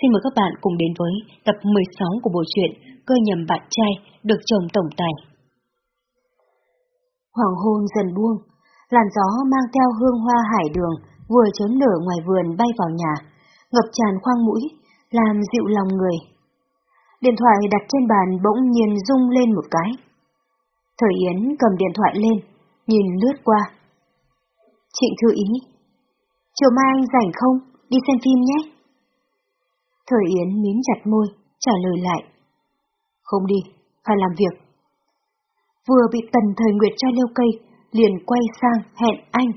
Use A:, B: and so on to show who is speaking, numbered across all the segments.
A: Xin mời các bạn cùng đến với tập 16 của bộ truyện Cơ nhầm bạn trai được chồng tổng tài. Hoàng hôn dần buông, làn gió mang theo hương hoa hải đường vừa chớm nở ngoài vườn bay vào nhà, ngập tràn khoang mũi, làm dịu lòng người. Điện thoại đặt trên bàn bỗng nhiên rung lên một cái. Thời Yến cầm điện thoại lên, nhìn lướt qua. Trịnh Thư Ý. Chiều mai anh rảnh không? Đi xem phim nhé. Thời Yến mím chặt môi, trả lời lại. Không đi, phải làm việc. Vừa bị Tần Thời Nguyệt cho leo cây, liền quay sang hẹn anh.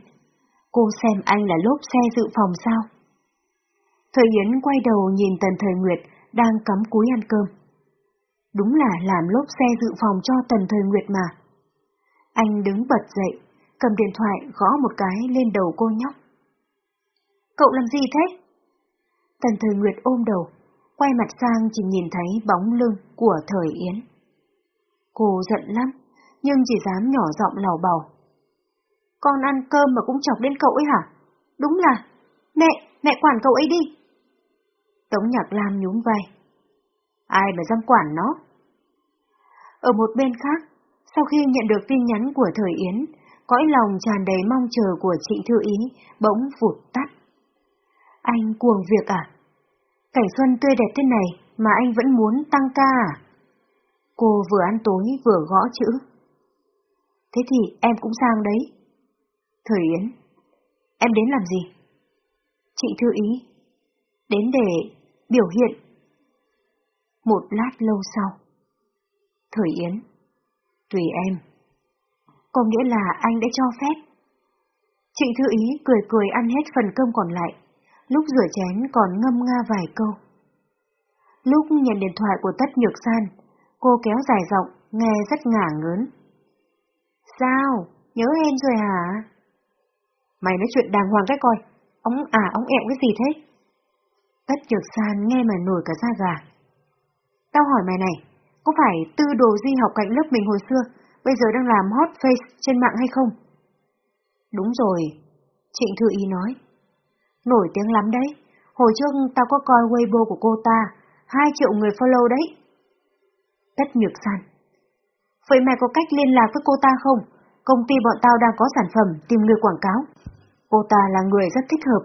A: Cô xem anh là lốp xe dự phòng sao? Thời Yến quay đầu nhìn Tần Thời Nguyệt đang cắm cúi ăn cơm. Đúng là làm lốp xe dự phòng cho Tần Thời Nguyệt mà. Anh đứng bật dậy, cầm điện thoại gõ một cái lên đầu cô nhóc. Cậu làm gì thế? Tần Thời Nguyệt ôm đầu, quay mặt sang chỉ nhìn thấy bóng lưng của Thời Yến. Cô giận lắm, nhưng chỉ dám nhỏ giọng lào bào. Con ăn cơm mà cũng chọc đến cậu ấy hả? Đúng là, mẹ, mẹ quản cậu ấy đi. Tống Nhạc Lam nhún vai. Ai mà dám quản nó? Ở một bên khác, sau khi nhận được tin nhắn của Thời Yến, cõi lòng tràn đầy mong chờ của Trịnh Thư Ý bỗng vụt tắt. Anh cuồng việc à? Cảnh xuân tươi đẹp thế này mà anh vẫn muốn tăng ca à? Cô vừa ăn tối vừa gõ chữ. Thế thì em cũng sang đấy. Thời Yến, em đến làm gì? Chị Thư Ý, đến để biểu hiện. Một lát lâu sau. Thời Yến, tùy em. Có nghĩa là anh đã cho phép. Chị Thư Ý cười cười ăn hết phần cơm còn lại, lúc rửa chén còn ngâm nga vài câu. Lúc nhận điện thoại của Tất Nhược San, cô kéo dài giọng, nghe rất ngả ngớn. Sao? Nhớ em rồi hả? Mày nói chuyện đàng hoàng cái coi, ông à ông ẹo cái gì thế? Tất Nhược San nghe mà nổi cả da gà. Tao hỏi mày này, có phải tư đồ di học cạnh lớp mình hồi xưa, bây giờ đang làm hot face trên mạng hay không? Đúng rồi, Trịnh Thư Ý nói. Nổi tiếng lắm đấy. Hồi trước tao có coi Weibo của cô ta, 2 triệu người follow đấy. Tất nhược san. Vậy mày có cách liên lạc với cô ta không? Công ty bọn tao đang có sản phẩm tìm người quảng cáo. Cô ta là người rất thích hợp.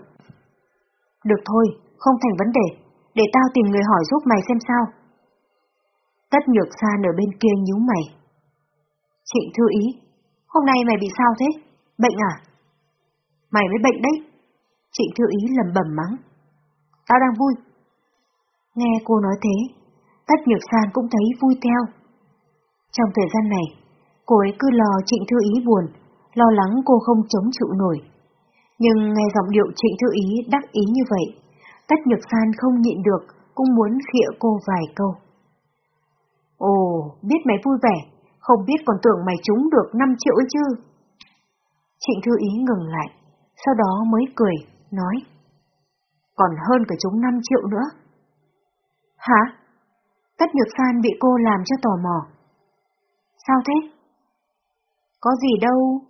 A: Được thôi, không thành vấn đề. Để tao tìm người hỏi giúp mày xem sao. Tất nhược san ở bên kia nhíu mày. Trịnh thư ý, hôm nay mày bị sao thế? Bệnh à? Mày mới bệnh đấy. Trịnh Thư Ý lầm bẩm mắng. Tao đang vui. Nghe cô nói thế, Tất Nhược San cũng thấy vui theo. Trong thời gian này, cô ấy cứ lo Trịnh Thư Ý buồn, lo lắng cô không chống chịu nổi. Nhưng nghe giọng điệu Trịnh Thư Ý đắc ý như vậy, Tất Nhược San không nhịn được, cũng muốn khịa cô vài câu. Ồ, biết mày vui vẻ, không biết còn tưởng mày trúng được 5 triệu ấy chứ. Trịnh Thư Ý ngừng lại, sau đó mới cười, nói. Còn hơn cả chúng 5 triệu nữa. Hả? Tất Nhược San bị cô làm cho tò mò. Sao thế? Có gì đâu.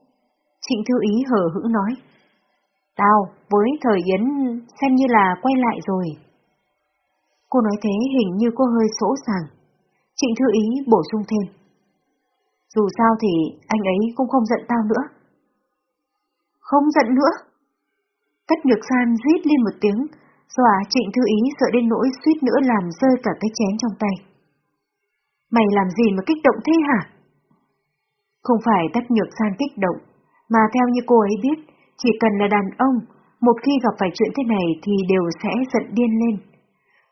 A: Trịnh Thư Ý hờ hững nói. Tao, với thời Yến, xem như là quay lại rồi. Cô nói thế hình như cô hơi sỗ sàng. Trịnh Thư Ý bổ sung thêm. Dù sao thì anh ấy cũng không giận tao nữa. Không giận nữa? Tất nhược san rít lên một tiếng, dọa trịnh thư ý sợ đến nỗi suýt nữa làm rơi cả cái chén trong tay. Mày làm gì mà kích động thế hả? Không phải tất nhược san kích động, mà theo như cô ấy biết, chỉ cần là đàn ông, một khi gặp phải chuyện thế này thì đều sẽ giận điên lên.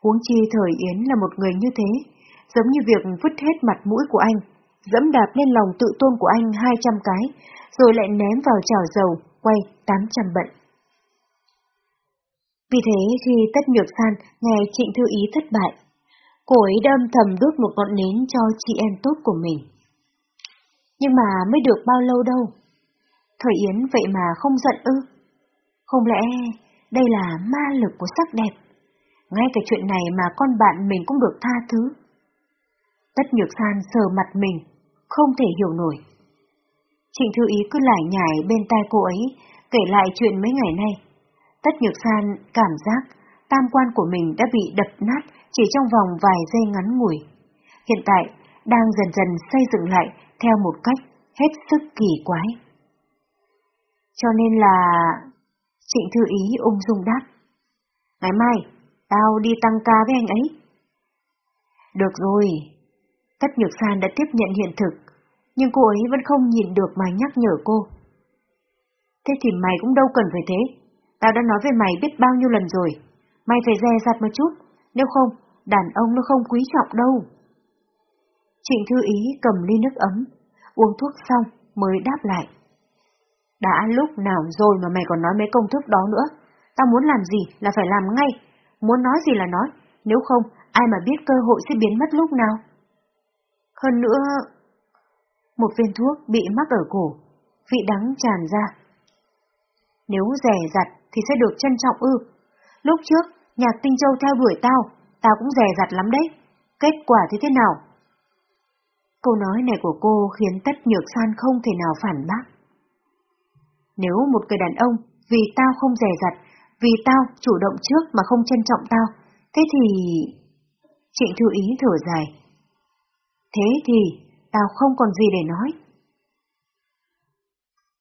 A: Huống chi thời Yến là một người như thế, giống như việc vứt hết mặt mũi của anh, dẫm đạp lên lòng tự tôn của anh 200 cái, rồi lại ném vào chảo dầu, quay 800 bận. Vì thế khi Tất Nhược San nghe Trịnh Thư Ý thất bại, cô ấy đâm thầm đốt một ngọn nến cho chị em tốt của mình. Nhưng mà mới được bao lâu đâu. Thời Yến vậy mà không giận ư? Không lẽ đây là ma lực của sắc đẹp? Ngay cả chuyện này mà con bạn mình cũng được tha thứ. Tất Nhược San sờ mặt mình, không thể hiểu nổi. Trịnh Thư Ý cứ lải nhải bên tai cô ấy, kể lại chuyện mấy ngày nay. Tất Nhược San cảm giác tam quan của mình đã bị đập nát chỉ trong vòng vài giây ngắn ngủi. Hiện tại, đang dần dần xây dựng lại theo một cách hết sức kỳ quái. Cho nên là... Trịnh Thư Ý ung dung đáp. Ngày mai, tao đi tăng ca với anh ấy. Được rồi. Tất Nhược San đã tiếp nhận hiện thực, nhưng cô ấy vẫn không nhìn được mà nhắc nhở cô. Thế thì mày cũng đâu cần phải thế. Tao đã nói với mày biết bao nhiêu lần rồi. Mày phải dè dặt một chút, nếu không, đàn ông nó không quý trọng đâu. Trịnh Thư Ý cầm ly nước ấm, uống thuốc xong mới đáp lại. Đã lúc nào rồi mà mày còn nói mấy công thức đó nữa. Tao muốn làm gì là phải làm ngay, muốn nói gì là nói, nếu không ai mà biết cơ hội sẽ biến mất lúc nào. Hơn nữa, một viên thuốc bị mắc ở cổ, vị đắng tràn ra. Nếu rẻ rặt thì sẽ được trân trọng ư. Lúc trước, nhạc tinh châu theo đuổi tao, tao cũng rè rặt lắm đấy. Kết quả thì thế nào? Câu nói này của cô khiến tất nhược san không thể nào phản bác. Nếu một người đàn ông vì tao không rè rặt, vì tao chủ động trước mà không trân trọng tao, thế thì... Trịnh Thư Ý thở dài. Thế thì, tao không còn gì để nói.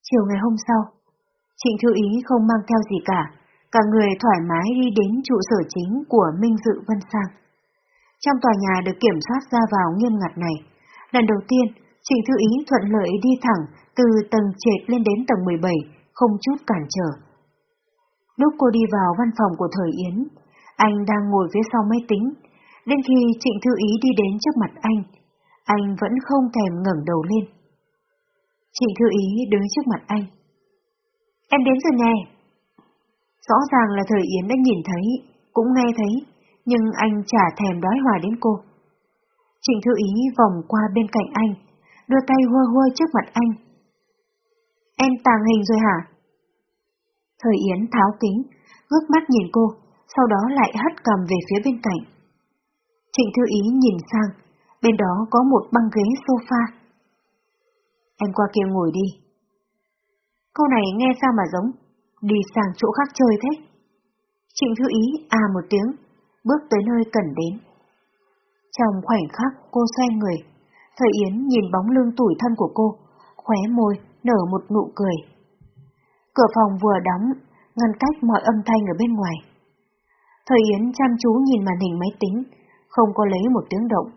A: Chiều ngày hôm sau, Trịnh Thư Ý không mang theo gì cả, cả người thoải mái đi đến trụ sở chính của Minh Dự Vân Sang. Trong tòa nhà được kiểm soát ra vào nghiêm ngặt này, lần đầu tiên Trịnh Thư Ý thuận lợi đi thẳng từ tầng trệt lên đến tầng 17, không chút cản trở. Lúc cô đi vào văn phòng của Thời Yến, anh đang ngồi phía sau máy tính, đến khi Trịnh Thư Ý đi đến trước mặt anh, anh vẫn không thèm ngẩng đầu lên. Trịnh Thư Ý đứng trước mặt anh. Em đến rồi nè. Rõ ràng là Thời Yến đã nhìn thấy, cũng nghe thấy, nhưng anh chả thèm đói hòa đến cô. Trịnh Thư Ý vòng qua bên cạnh anh, đưa tay hua hua trước mặt anh. Em tàng hình rồi hả? Thời Yến tháo kính, ngước mắt nhìn cô, sau đó lại hất cầm về phía bên cạnh. Trịnh Thư Ý nhìn sang, bên đó có một băng ghế sofa. Em qua kia ngồi đi. Câu này nghe sao mà giống, đi sang chỗ khác chơi thế. Trịnh Thư Ý à một tiếng, bước tới nơi cần đến. Trong khoảnh khắc cô xoay người, Thời Yến nhìn bóng lưng tủi thân của cô, khóe môi, nở một nụ cười. Cửa phòng vừa đóng, ngăn cách mọi âm thanh ở bên ngoài. Thời Yến chăm chú nhìn màn hình máy tính, không có lấy một tiếng động.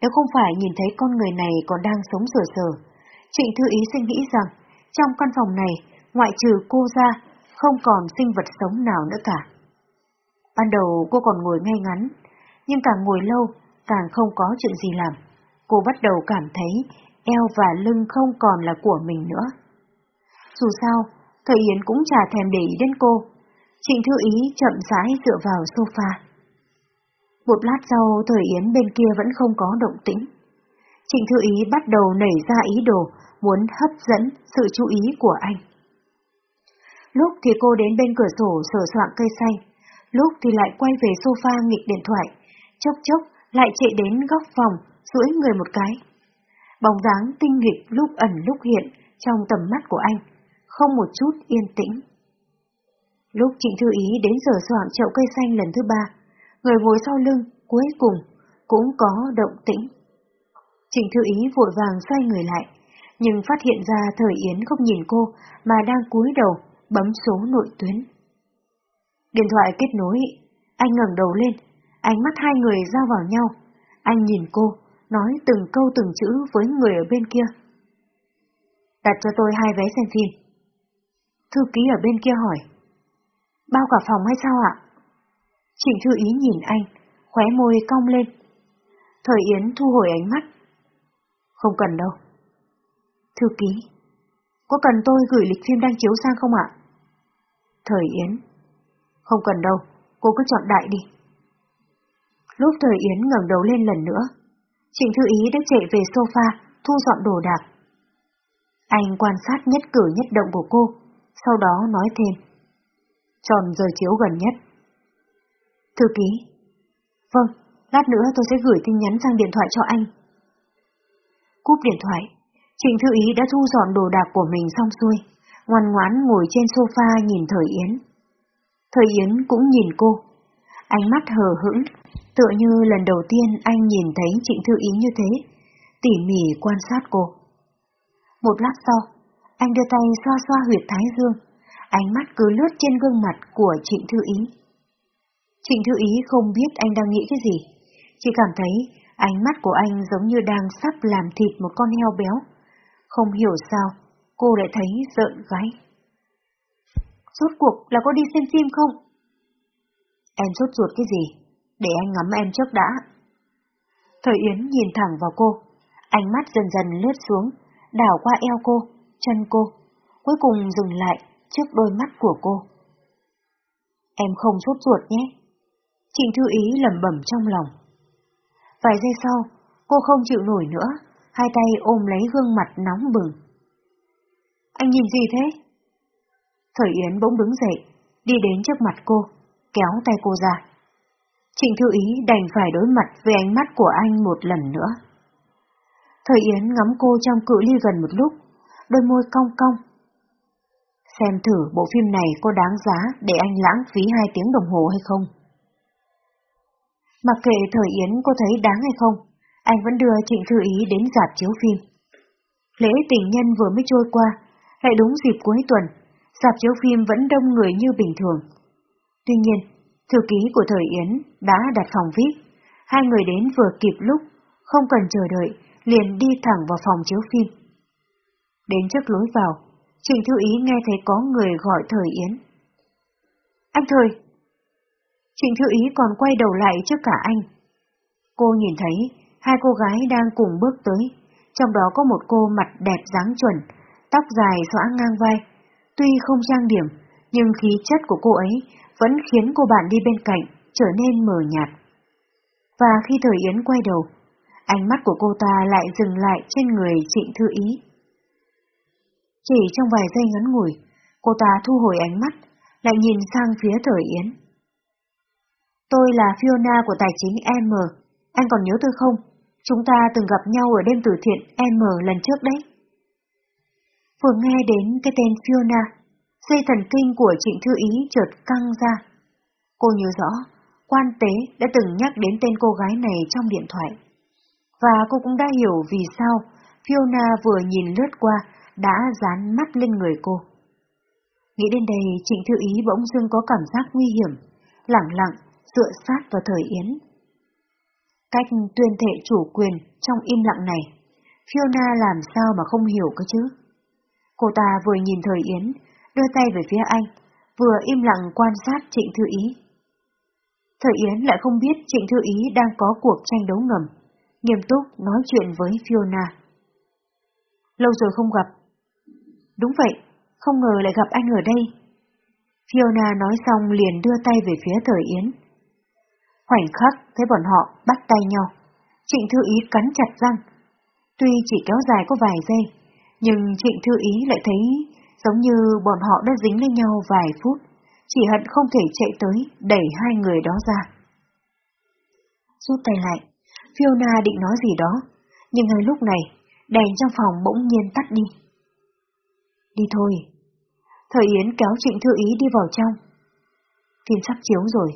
A: Nếu không phải nhìn thấy con người này còn đang sống sờ sờ, Trịnh Thư Ý suy nghĩ rằng trong căn phòng này, ngoại trừ cô ra, không còn sinh vật sống nào nữa cả. Ban đầu cô còn ngồi ngay ngắn, nhưng càng ngồi lâu, càng không có chuyện gì làm. Cô bắt đầu cảm thấy eo và lưng không còn là của mình nữa. Dù sao, Thời Yến cũng chả thèm để ý đến cô. Trịnh Thư Ý chậm rãi dựa vào sofa. Một lát sau, Thời Yến bên kia vẫn không có động tĩnh. Trịnh Thư Ý bắt đầu nảy ra ý đồ muốn hấp dẫn sự chú ý của anh. Lúc thì cô đến bên cửa sổ sửa soạn cây xanh, lúc thì lại quay về sofa nghịch điện thoại, chốc chốc lại chạy đến góc phòng, duỗi người một cái. Bóng dáng tinh nghịch lúc ẩn lúc hiện trong tầm mắt của anh, không một chút yên tĩnh. Lúc Trịnh Thư Ý đến giờ soạn chậu cây xanh lần thứ ba, người ngồi sau lưng, cuối cùng, cũng có động tĩnh. Trịnh Thư Ý vội vàng xoay người lại, nhưng phát hiện ra Thời Yến không nhìn cô mà đang cúi đầu bấm số nội tuyến. Điện thoại kết nối, anh ngẩng đầu lên, ánh mắt hai người giao vào nhau. Anh nhìn cô, nói từng câu từng chữ với người ở bên kia. Đặt cho tôi hai vé xem phim. Thư ký ở bên kia hỏi. Bao cả phòng hay sao ạ? Trịnh Thư Ý nhìn anh, khóe môi cong lên. Thời Yến thu hồi ánh mắt. Không cần đâu. Thư ký, có cần tôi gửi lịch phim đang chiếu sang không ạ? Thời Yến, không cần đâu, cô cứ chọn đại đi. Lúc Thời Yến ngẩng đầu lên lần nữa, Trịnh Thư Ý đã chạy về sofa, thu dọn đồ đạc. Anh quan sát nhất cử nhất động của cô, sau đó nói thêm. Tròn giờ chiếu gần nhất. Thư ký. Vâng, lát nữa tôi sẽ gửi tin nhắn sang điện thoại cho anh. Cúp điện thoại, Trịnh Thư Ý đã thu dọn đồ đạc của mình xong xuôi, ngoan ngoãn ngồi trên sofa nhìn Thời Yến. Thời Yến cũng nhìn cô. ánh mắt hờ hững, tựa như lần đầu tiên anh nhìn thấy Trịnh Thư Ý như thế, tỉ mỉ quan sát cô. Một lát sau, anh đưa tay xoa xoa huyệt thái dương, ánh mắt cứ lướt trên gương mặt của Trịnh Thư Ý. Trịnh Thư Ý không biết anh đang nghĩ cái gì, chỉ cảm thấy ánh mắt của anh giống như đang sắp làm thịt một con heo béo. Không hiểu sao, cô lại thấy giận gáy. Rốt cuộc là có đi xem phim không? Em rốt ruột cái gì? Để anh ngắm em trước đã. Thời Yến nhìn thẳng vào cô, ánh mắt dần dần lướt xuống, đảo qua eo cô, chân cô, cuối cùng dừng lại trước đôi mắt của cô. Em không sốt ruột nhé. Trịnh Thư Ý lẩm bẩm trong lòng. Vài giây sau, cô không chịu nổi nữa, hai tay ôm lấy gương mặt nóng bừng. Anh nhìn gì thế? Thời Yến bỗng đứng dậy, đi đến trước mặt cô, kéo tay cô ra. Trịnh Thư Ý đành phải đối mặt với ánh mắt của anh một lần nữa. Thời Yến ngắm cô trong cự ly gần một lúc, đôi môi cong cong. Xem thử bộ phim này có đáng giá để anh lãng phí hai tiếng đồng hồ hay không? Mặc kệ Thời Yến có thấy đáng hay không, anh vẫn đưa Trịnh Thư Ý đến dạp chiếu phim. Lễ tình nhân vừa mới trôi qua, lại đúng dịp cuối tuần, dạp chiếu phim vẫn đông người như bình thường. Tuy nhiên, thư ký của Thời Yến đã đặt phòng VIP, hai người đến vừa kịp lúc, không cần chờ đợi, liền đi thẳng vào phòng chiếu phim. Đến trước lối vào, Trịnh Thư Ý nghe thấy có người gọi Thời Yến. Anh Thời! Trịnh Thư Ý còn quay đầu lại trước cả anh. Cô nhìn thấy hai cô gái đang cùng bước tới, trong đó có một cô mặt đẹp dáng chuẩn, tóc dài xõa ngang vai. Tuy không trang điểm, nhưng khí chất của cô ấy vẫn khiến cô bạn đi bên cạnh trở nên mờ nhạt. Và khi Thời Yến quay đầu, ánh mắt của cô ta lại dừng lại trên người Trịnh Thư Ý. Chỉ trong vài giây ngắn ngủi, cô ta thu hồi ánh mắt, lại nhìn sang phía Thời Yến. Tôi là Fiona của tài chính M, anh còn nhớ tôi không? Chúng ta từng gặp nhau ở đêm từ thiện M lần trước đấy. Vừa nghe đến cái tên Fiona, dây thần kinh của Trịnh Thư Ý chợt căng ra. Cô nhớ rõ, quan tế đã từng nhắc đến tên cô gái này trong điện thoại. Và cô cũng đã hiểu vì sao Fiona vừa nhìn lướt qua đã dán mắt lên người cô. Nghĩ đến đây, Trịnh Thư Ý bỗng dưng có cảm giác nguy hiểm, lặng lặng dựa sát vào thời Yến. Cách tuyên thệ chủ quyền trong im lặng này, Fiona làm sao mà không hiểu cơ chứ? Cô ta vừa nhìn thời Yến, đưa tay về phía anh, vừa im lặng quan sát Trịnh Thư Ý. Thời Yến lại không biết Trịnh Thư Ý đang có cuộc tranh đấu ngầm, nghiêm túc nói chuyện với Fiona. Lâu rồi không gặp. Đúng vậy, không ngờ lại gặp anh ở đây. Fiona nói xong liền đưa tay về phía Thời Yến. Khoảnh khắc thấy bọn họ bắt tay nhau, Trịnh Thư Ý cắn chặt răng. Tuy chỉ kéo dài có vài giây, nhưng Trịnh Thư Ý lại thấy giống như bọn họ đã dính lên nhau vài phút, chỉ hận không thể chạy tới đẩy hai người đó ra. Rút tay lại, Fiona định nói gì đó, nhưng ngay lúc này, đèn trong phòng bỗng nhiên tắt đi. Đi thôi. Thời Yến kéo Trịnh Thư Ý đi vào trong. Phim sắp chiếu rồi.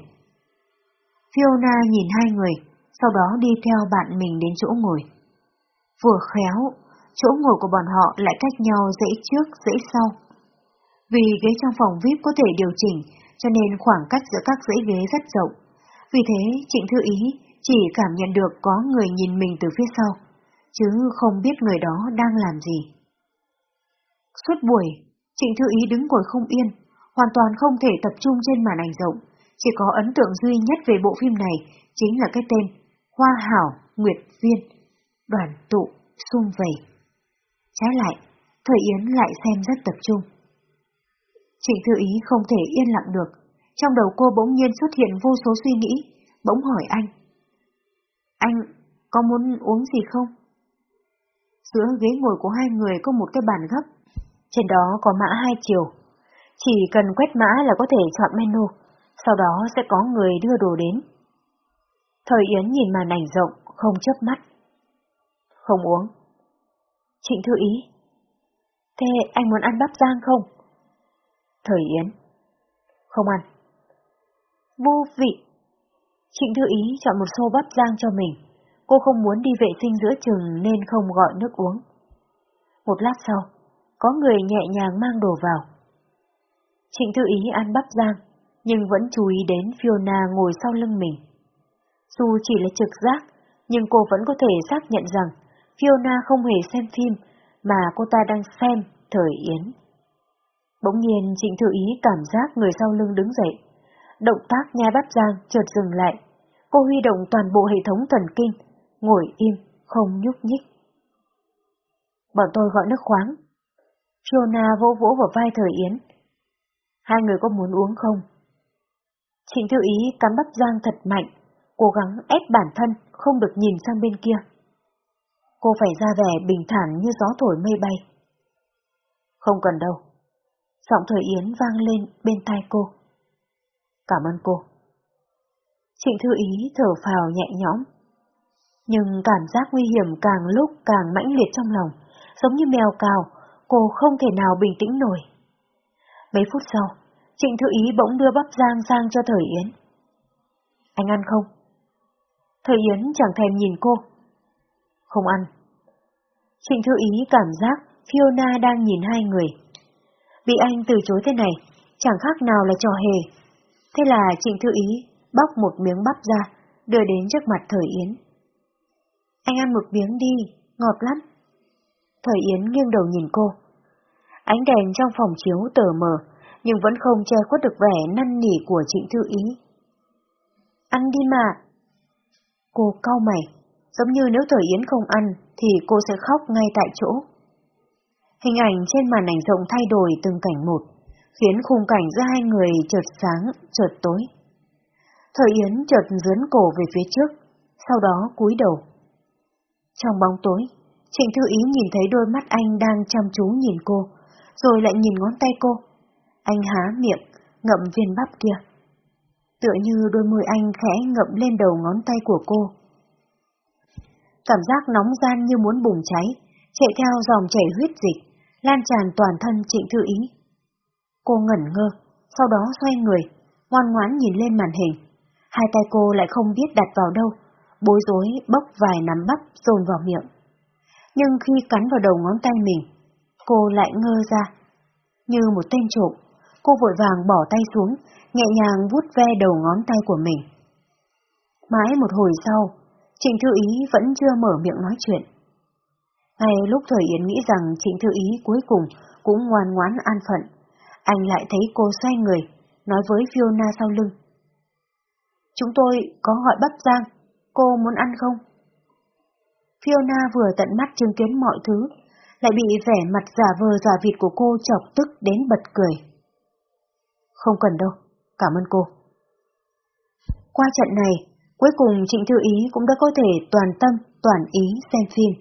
A: Fiona nhìn hai người, sau đó đi theo bạn mình đến chỗ ngồi. Vừa khéo, chỗ ngồi của bọn họ lại cách nhau dãy trước dãy sau. Vì ghế trong phòng VIP có thể điều chỉnh, cho nên khoảng cách giữa các dãy ghế rất rộng. Vì thế, Trịnh Thư Ý chỉ cảm nhận được có người nhìn mình từ phía sau, chứ không biết người đó đang làm gì. Suốt buổi, Trịnh Thư Ý đứng ngồi không yên, hoàn toàn không thể tập trung trên màn ảnh rộng, chỉ có ấn tượng duy nhất về bộ phim này chính là cái tên Hoa Hảo Nguyệt Viên, đoàn tụ, xung vầy. Trái lại, Thời Yến lại xem rất tập trung. Trịnh Thư Ý không thể yên lặng được, trong đầu cô bỗng nhiên xuất hiện vô số suy nghĩ, bỗng hỏi anh. Anh có muốn uống gì không? Giữa ghế ngồi của hai người có một cái bàn gấp, trên đó có mã hai chiều. Chỉ cần quét mã là có thể chọn menu, sau đó sẽ có người đưa đồ đến. Thời Yến nhìn màn ảnh rộng, không chớp mắt. Không uống. Trịnh Thư Ý. Thế anh muốn ăn bắp rang không? Thời Yến. Không ăn. Vô vị. Trịnh Thư Ý chọn một xô bắp rang cho mình. Cô không muốn đi vệ sinh giữa chừng nên không gọi nước uống. Một lát sau, có người nhẹ nhàng mang đồ vào. Trịnh Thư Ý ăn bắp rang, nhưng vẫn chú ý đến Fiona ngồi sau lưng mình. Dù chỉ là trực giác, nhưng cô vẫn có thể xác nhận rằng Fiona không hề xem phim, mà cô ta đang xem Thời Yến. Bỗng nhiên Trịnh Thư Ý cảm giác người sau lưng đứng dậy. Động tác nhai bắp rang chợt dừng lại. Cô huy động toàn bộ hệ thống thần kinh, ngồi im, không nhúc nhích. Bọn tôi gọi nước khoáng. Fiona vỗ vỗ vào vai Thời Yến. Hai người có muốn uống không? Trịnh Thư Ý cắm bắp giang thật mạnh, cố gắng ép bản thân không được nhìn sang bên kia. Cô phải ra vẻ bình thản như gió thổi mây bay. Không cần đâu. Giọng thời Yến vang lên bên tai cô. Cảm ơn cô. Trịnh Thư Ý thở phào nhẹ nhõm. Nhưng cảm giác nguy hiểm càng lúc càng mãnh liệt trong lòng, giống như mèo cào, cô không thể nào bình tĩnh nổi. Mấy phút sau, Trịnh Thư Ý bỗng đưa bắp rang sang cho Thời Yến. Anh ăn không? Thời Yến chẳng thèm nhìn cô. Không ăn. Trịnh Thư Ý cảm giác Fiona đang nhìn hai người. Vì anh từ chối thế này, chẳng khác nào là trò hề. Thế là Trịnh Thư Ý bóc một miếng bắp ra, đưa đến trước mặt Thời Yến. Anh ăn một miếng đi, ngọt lắm. Thời Yến nghiêng đầu nhìn cô. Ánh đèn trong phòng chiếu tờ mờ, nhưng vẫn không che khuất được vẻ năn nỉ của Trịnh Thư Ý. Ăn đi mà. Cô cau mày, giống như nếu Thời Yến không ăn thì cô sẽ khóc ngay tại chỗ. Hình ảnh trên màn ảnh rộng thay đổi từng cảnh một, khiến khung cảnh giữa hai người chợt sáng, chợt tối. Thời Yến chợt dướn cổ về phía trước, sau đó cúi đầu. Trong bóng tối, Trịnh Thư Ý nhìn thấy đôi mắt anh đang chăm chú nhìn cô, rồi lại nhìn ngón tay cô. Anh há miệng, ngậm viên bắp kia. Tựa như đôi môi anh khẽ ngậm lên đầu ngón tay của cô. Cảm giác nóng gian như muốn bùng cháy, chạy theo dòng chảy huyết dịch, lan tràn toàn thân trịnh thư ý. Cô ngẩn ngơ, sau đó xoay người, ngoan ngoãn nhìn lên màn hình. Hai tay cô lại không biết đặt vào đâu, bối rối bốc vài nắm bắp dồn vào miệng. Nhưng khi cắn vào đầu ngón tay mình, cô lại ngơ ra. Như một tên trộm, cô vội vàng bỏ tay xuống, nhẹ nhàng vuốt ve đầu ngón tay của mình. Mãi một hồi sau, Trịnh Thư Ý vẫn chưa mở miệng nói chuyện. Ngay lúc Thời Yến nghĩ rằng Trịnh Thư Ý cuối cùng cũng ngoan ngoãn an phận, anh lại thấy cô xoay người, nói với Fiona sau lưng. Chúng tôi có gọi bắp giang, cô muốn ăn không? Fiona vừa tận mắt chứng kiến mọi thứ, lại bị vẻ mặt giả vờ giả vịt của cô chọc tức đến bật cười. Không cần đâu, cảm ơn cô. Qua trận này, cuối cùng Trịnh Thư Ý cũng đã có thể toàn tâm, toàn ý xem phim.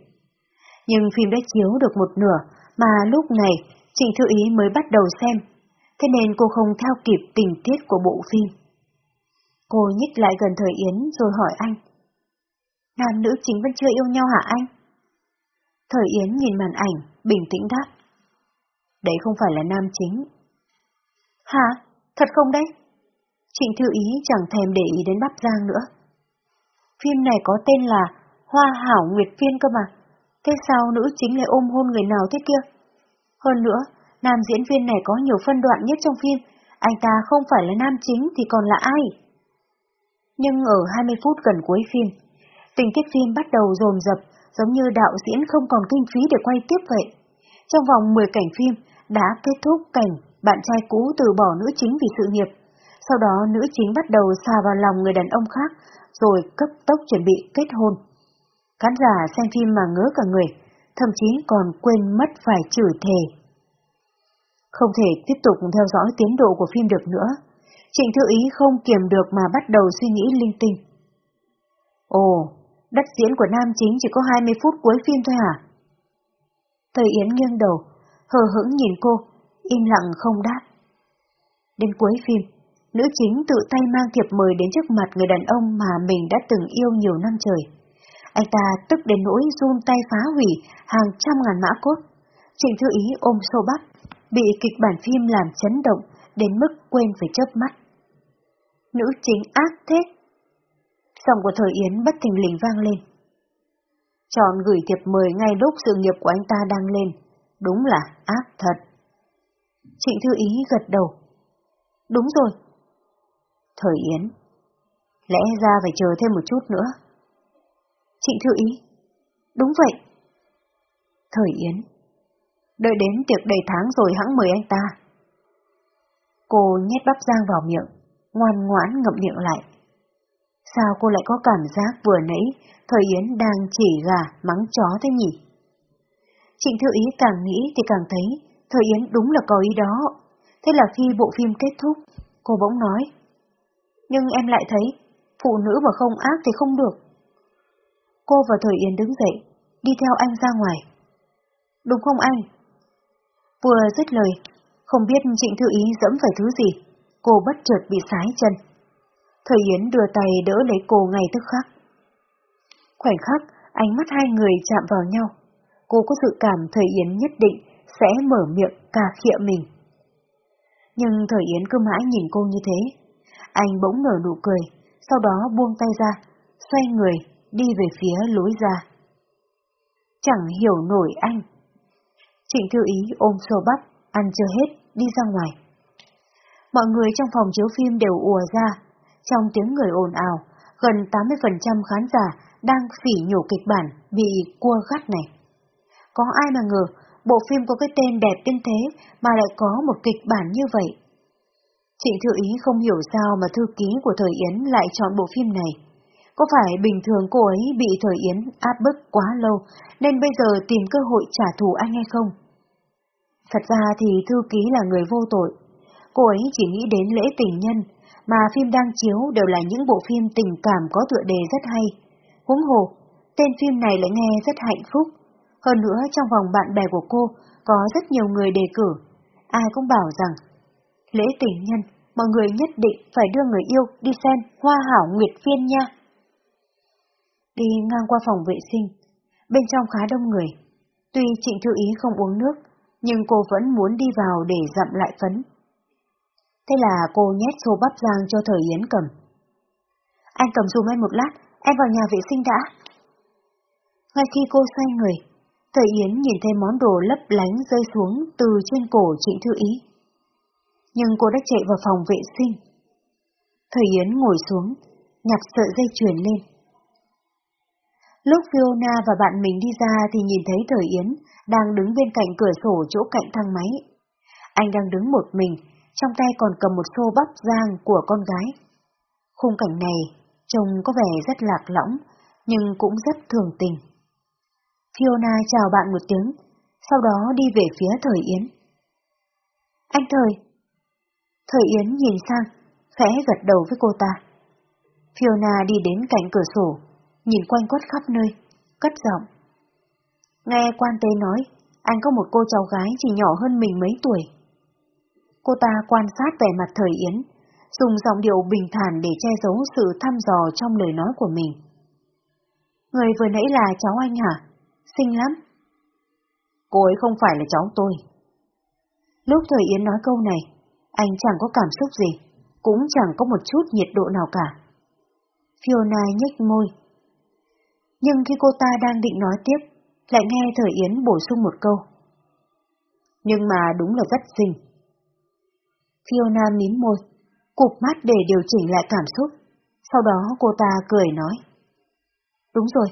A: Nhưng phim đã chiếu được một nửa, mà lúc này Trịnh Thư Ý mới bắt đầu xem, thế nên cô không theo kịp tình tiết của bộ phim. Cô nhích lại gần Thời Yến rồi hỏi anh. Nam nữ chính vẫn chưa yêu nhau hả anh? Thời Yến nhìn màn ảnh, bình tĩnh đáp. Đấy không phải là nam chính. Hả? Thật không đấy? Trịnh Thư Ý chẳng thèm để ý đến bắp giang nữa. Phim này có tên là Hoa Hảo Nguyệt Phiên cơ mà. Thế sao nữ chính lại ôm hôn người nào thế kia? Hơn nữa, nam diễn viên này có nhiều phân đoạn nhất trong phim. Anh ta không phải là nam chính thì còn là ai? Nhưng ở 20 phút gần cuối phim, tình tiết phim bắt đầu dồn dập, giống như đạo diễn không còn kinh phí để quay tiếp vậy. Trong vòng 10 cảnh phim đã kết thúc cảnh bạn trai cũ từ bỏ nữ chính vì sự nghiệp. Sau đó nữ chính bắt đầu xà vào lòng người đàn ông khác, rồi cấp tốc chuẩn bị kết hôn. Khán giả xem phim mà ngớ cả người, thậm chí còn quên mất phải chửi thề. Không thể tiếp tục theo dõi tiến độ của phim được nữa. Trịnh Thư Ý không kiềm được mà bắt đầu suy nghĩ linh tinh. Ồ, đất diễn của nam chính chỉ có 20 phút cuối phim thôi hả? Thời Yến nghiêng đầu, hờ hững nhìn cô, im lặng không đáp. Đến cuối phim, nữ chính tự tay mang thiệp mời đến trước mặt người đàn ông mà mình đã từng yêu nhiều năm trời. Anh ta tức đến nỗi run tay phá hủy hàng trăm ngàn mã cốt. Trịnh Thư Ý ôm sâu bắp, bị kịch bản phim làm chấn động đến mức quên phải chớp mắt. Nữ chính ác thế. Giọng của thời Yến bất thình lình vang lên. Chọn gửi thiệp mời ngay lúc sự nghiệp của anh ta đang lên. Đúng là ác thật. Trịnh Thư Ý gật đầu. Đúng rồi. Thời Yến. Lẽ ra phải chờ thêm một chút nữa. Trịnh Thư Ý. Đúng vậy. Thời Yến. Đợi đến tiệc đầy tháng rồi hãng mời anh ta. Cô nhét bắp rang vào miệng, ngoan ngoãn ngậm miệng lại. Sao cô lại có cảm giác vừa nãy Thời Yến đang chỉ gà mắng chó thế nhỉ? Trịnh Thư Ý càng nghĩ thì càng thấy Thời Yến đúng là có ý đó. Thế là khi bộ phim kết thúc, cô bỗng nói. Nhưng em lại thấy, phụ nữ mà không ác thì không được. Cô và Thời Yến đứng dậy, đi theo anh ra ngoài. Đúng không anh? Vừa dứt lời, không biết Trịnh Thư Ý dẫm phải thứ gì, cô bất chợt bị sái chân. Thời Yến đưa tay đỡ lấy cô ngay tức khắc. Khoảnh khắc, ánh mắt hai người chạm vào nhau. Cô có dự cảm Thời Yến nhất định sẽ mở miệng cà khịa mình. Nhưng Thời Yến cứ mãi nhìn cô như thế. Anh bỗng nở nụ cười, sau đó buông tay ra, xoay người, đi về phía lối ra. Chẳng hiểu nổi anh. Trịnh Thư Ý ôm sô bắp, ăn chưa hết, đi ra ngoài. Mọi người trong phòng chiếu phim đều ùa ra, trong tiếng người ồn ào, gần 80% khán giả đang phỉ nhổ kịch bản bị cua gắt này. Có ai mà ngờ bộ phim có cái tên đẹp đến thế mà lại có một kịch bản như vậy. Trịnh Thư Ý không hiểu sao mà thư ký của Thời Yến lại chọn bộ phim này. Có phải bình thường cô ấy bị Thời Yến áp bức quá lâu nên bây giờ tìm cơ hội trả thù anh hay không? Thật ra thì thư ký là người vô tội. Cô ấy chỉ nghĩ đến lễ tình nhân, mà phim đang chiếu đều là những bộ phim tình cảm có tựa đề rất hay. Huống hồ, tên phim này lại nghe rất hạnh phúc. Hơn nữa trong vòng bạn bè của cô có rất nhiều người đề cử. Ai cũng bảo rằng, lễ tình nhân, mọi người nhất định phải đưa người yêu đi xem Hoa Hảo Nguyệt Phiên nha. Đi ngang qua phòng vệ sinh, bên trong khá đông người. Tuy Trịnh Thư Ý không uống nước, nhưng cô vẫn muốn đi vào để dặm lại phấn. Thế là cô nhét xô bắp giang cho Thời Yến cầm. Anh cầm dùm em một lát, em vào nhà vệ sinh đã. Ngay khi cô xoay người, Thời Yến nhìn thấy món đồ lấp lánh rơi xuống từ trên cổ Trịnh Thư Ý. Nhưng cô đã chạy vào phòng vệ sinh. Thời Yến ngồi xuống, nhặt sợi dây chuyền lên. Lúc Fiona và bạn mình đi ra thì nhìn thấy Thời Yến đang đứng bên cạnh cửa sổ chỗ cạnh thang máy. Anh đang đứng một mình, trong tay còn cầm một xô bắp rang của con gái. Khung cảnh này trông có vẻ rất lạc lõng, nhưng cũng rất thường tình. Fiona chào bạn một tiếng, sau đó đi về phía Thời Yến. Anh Thời! Thời Yến nhìn sang, khẽ gật đầu với cô ta. Fiona đi đến cạnh cửa sổ, nhìn quanh quất khắp nơi, cất giọng. Nghe quan tế nói, anh có một cô cháu gái chỉ nhỏ hơn mình mấy tuổi. Cô ta quan sát vẻ mặt thời Yến, dùng giọng điệu bình thản để che giấu sự thăm dò trong lời nói của mình. Người vừa nãy là cháu anh hả? Xinh lắm. Cô ấy không phải là cháu tôi. Lúc thời Yến nói câu này, anh chẳng có cảm xúc gì, cũng chẳng có một chút nhiệt độ nào cả. Fiona nhếch môi. Nhưng khi cô ta đang định nói tiếp, lại nghe thời Yến bổ sung một câu. Nhưng mà đúng là rất xinh. Fiona mím môi, cụp mắt để điều chỉnh lại cảm xúc. Sau đó cô ta cười nói. Đúng rồi,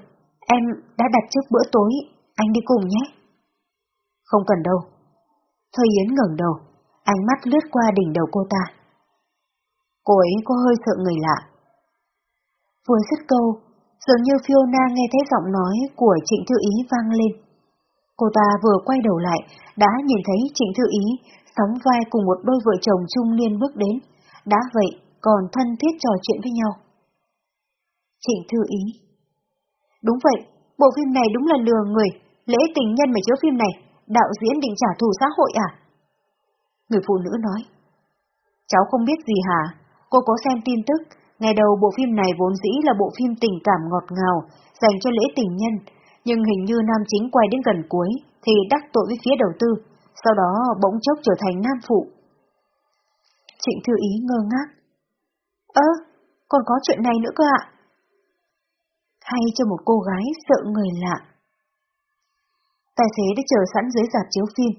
A: em đã đặt trước bữa tối, anh đi cùng nhé. Không cần đâu. Thôi Yến ngẩng đầu, ánh mắt lướt qua đỉnh đầu cô ta. Cô ấy có hơi sợ người lạ. Vừa dứt câu, dường như Fiona nghe thấy giọng nói của Trịnh Thư Ý vang lên. Cô ta vừa quay đầu lại, đã nhìn thấy Trịnh Thư Ý sóng vai cùng một đôi vợ chồng trung niên bước đến, đã vậy còn thân thiết trò chuyện với nhau. Trịnh Thư Ý Đúng vậy, bộ phim này đúng là lừa người, lễ tình nhân mà chiếu phim này, đạo diễn định trả thù xã hội à? Người phụ nữ nói. Cháu không biết gì hả? Cô có xem tin tức, ngày đầu bộ phim này vốn dĩ là bộ phim tình cảm ngọt ngào, dành cho lễ tình nhân, nhưng hình như nam chính quay đến gần cuối thì đắc tội với phía đầu tư, sau đó bỗng chốc trở thành nam phụ. Trịnh Thư Ý ngơ ngác. Ơ, còn có chuyện này nữa cơ ạ? Hay cho một cô gái sợ người lạ. Tài xế đã chờ sẵn dưới dạp chiếu phim.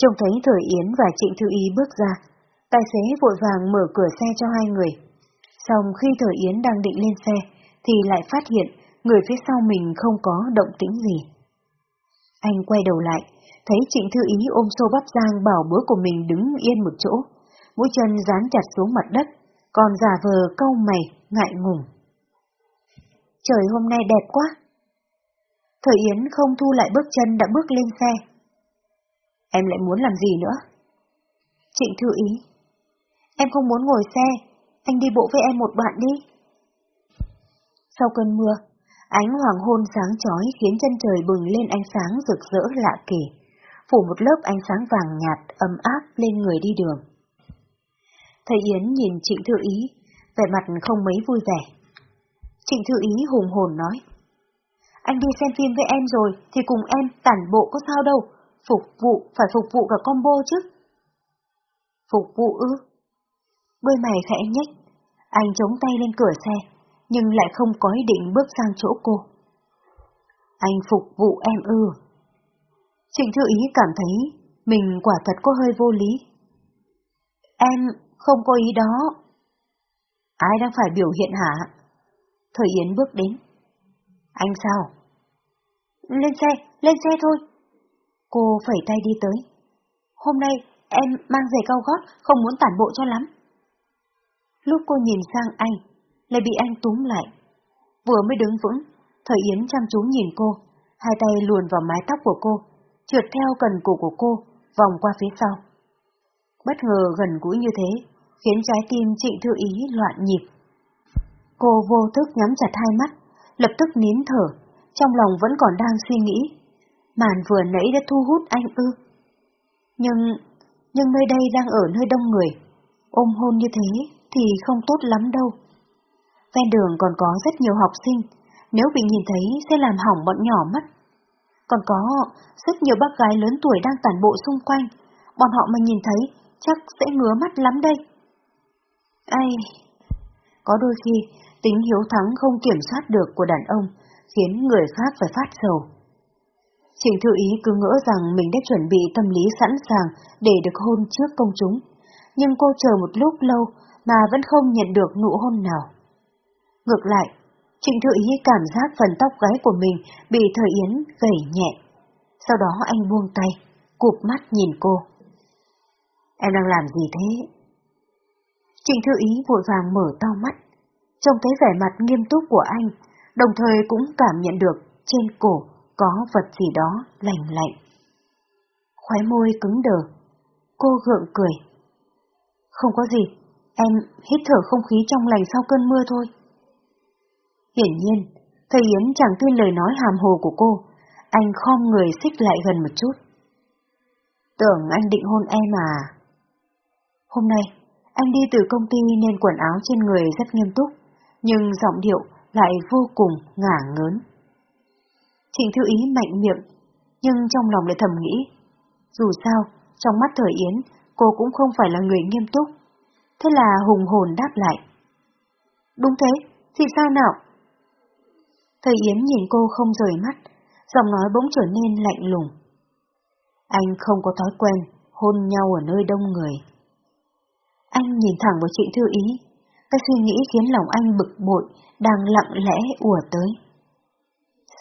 A: Trông thấy Thời Yến và Trịnh Thư Y bước ra, tài xế vội vàng mở cửa xe cho hai người. Xong khi Thời Yến đang định lên xe, thì lại phát hiện người phía sau mình không có động tĩnh gì. Anh quay đầu lại, thấy Trịnh Thư Ý ôm xô bắp giang bảo bữa của mình đứng yên một chỗ, mũi chân dán chặt xuống mặt đất, còn giả vờ câu mày, ngại ngùng. Trời hôm nay đẹp quá. Thời Yến không thu lại bước chân đã bước lên xe. Em lại muốn làm gì nữa? Trịnh Thư Ý. Em không muốn ngồi xe, anh đi bộ với em một đoạn đi. Sau cơn mưa, ánh hoàng hôn sáng chói khiến chân trời bừng lên ánh sáng rực rỡ lạ kỳ, phủ một lớp ánh sáng vàng nhạt ấm áp lên người đi đường. Thầy Yến nhìn Trịnh Thư Ý, vẻ mặt không mấy vui vẻ. Trịnh Thư Ý hùng hồn nói, anh đi xem phim với em rồi thì cùng em tản bộ có sao đâu, phục vụ phải phục vụ cả combo chứ. Phục vụ ư? Đôi mày khẽ nhếch, anh chống tay lên cửa xe, nhưng lại không có ý định bước sang chỗ cô. Anh phục vụ em ư. Trịnh Thư Ý cảm thấy mình quả thật có hơi vô lý. Em không có ý đó. Ai đang phải biểu hiện hả? Thời Yến bước đến. Anh sao? Lên xe, lên xe thôi. Cô phẩy tay đi tới. Hôm nay em mang giày cao gót, không muốn tản bộ cho lắm. Lúc cô nhìn sang anh, lại bị anh túm lại. Vừa mới đứng vững, Thời Yến chăm chú nhìn cô, hai tay luồn vào mái tóc của cô, trượt theo cần cổ của cô, vòng qua phía sau. Bất ngờ gần gũi như thế, khiến trái tim Trịnh Thư Ý loạn nhịp. Cô vô thức nhắm chặt hai mắt, lập tức nín thở, trong lòng vẫn còn đang suy nghĩ. Màn vừa nãy đã thu hút anh ư. Nhưng, nhưng nơi đây đang ở nơi đông người, ôm hôn như thế thì không tốt lắm đâu. Ven đường còn có rất nhiều học sinh, nếu bị nhìn thấy sẽ làm hỏng bọn nhỏ mất. Còn có rất nhiều bác gái lớn tuổi đang tản bộ xung quanh, bọn họ mà nhìn thấy chắc sẽ ngứa mắt lắm đây. Ai... Có đôi khi, tính hiếu thắng không kiểm soát được của đàn ông khiến người khác phải phát sầu. Trình Thư Ý cứ ngỡ rằng mình đã chuẩn bị tâm lý sẵn sàng để được hôn trước công chúng, nhưng cô chờ một lúc lâu mà vẫn không nhận được nụ hôn nào. Ngược lại, Trịnh Thư Ý cảm giác phần tóc gái của mình bị Thời Yến gẩy nhẹ. Sau đó anh buông tay, cụp mắt nhìn cô. Em đang làm gì thế? Trịnh Thư Ý vội vàng mở to mắt, trông thấy vẻ mặt nghiêm túc của anh, đồng thời cũng cảm nhận được trên cổ có vật gì đó lạnh lạnh. Khóe môi cứng đờ, cô gượng cười. Không có gì, em hít thở không khí trong lành sau cơn mưa thôi. Hiển nhiên, thầy Yến chẳng tin lời nói hàm hồ của cô, anh khom người xích lại gần một chút. Tưởng anh định hôn em à? Hôm nay, anh đi từ công ty nên quần áo trên người rất nghiêm túc, nhưng giọng điệu lại vô cùng ngả ngớn. Trịnh Thư Ý mạnh miệng, nhưng trong lòng lại thầm nghĩ. Dù sao, trong mắt thời Yến, cô cũng không phải là người nghiêm túc. Thế là hùng hồn đáp lại. Đúng thế, thì sao nào? Thời Yến nhìn cô không rời mắt, giọng nói bỗng trở nên lạnh lùng. Anh không có thói quen hôn nhau ở nơi đông người. Anh nhìn thẳng vào Trịnh Thư Ý, cái suy nghĩ khiến lòng anh bực bội, đang lặng lẽ ùa tới.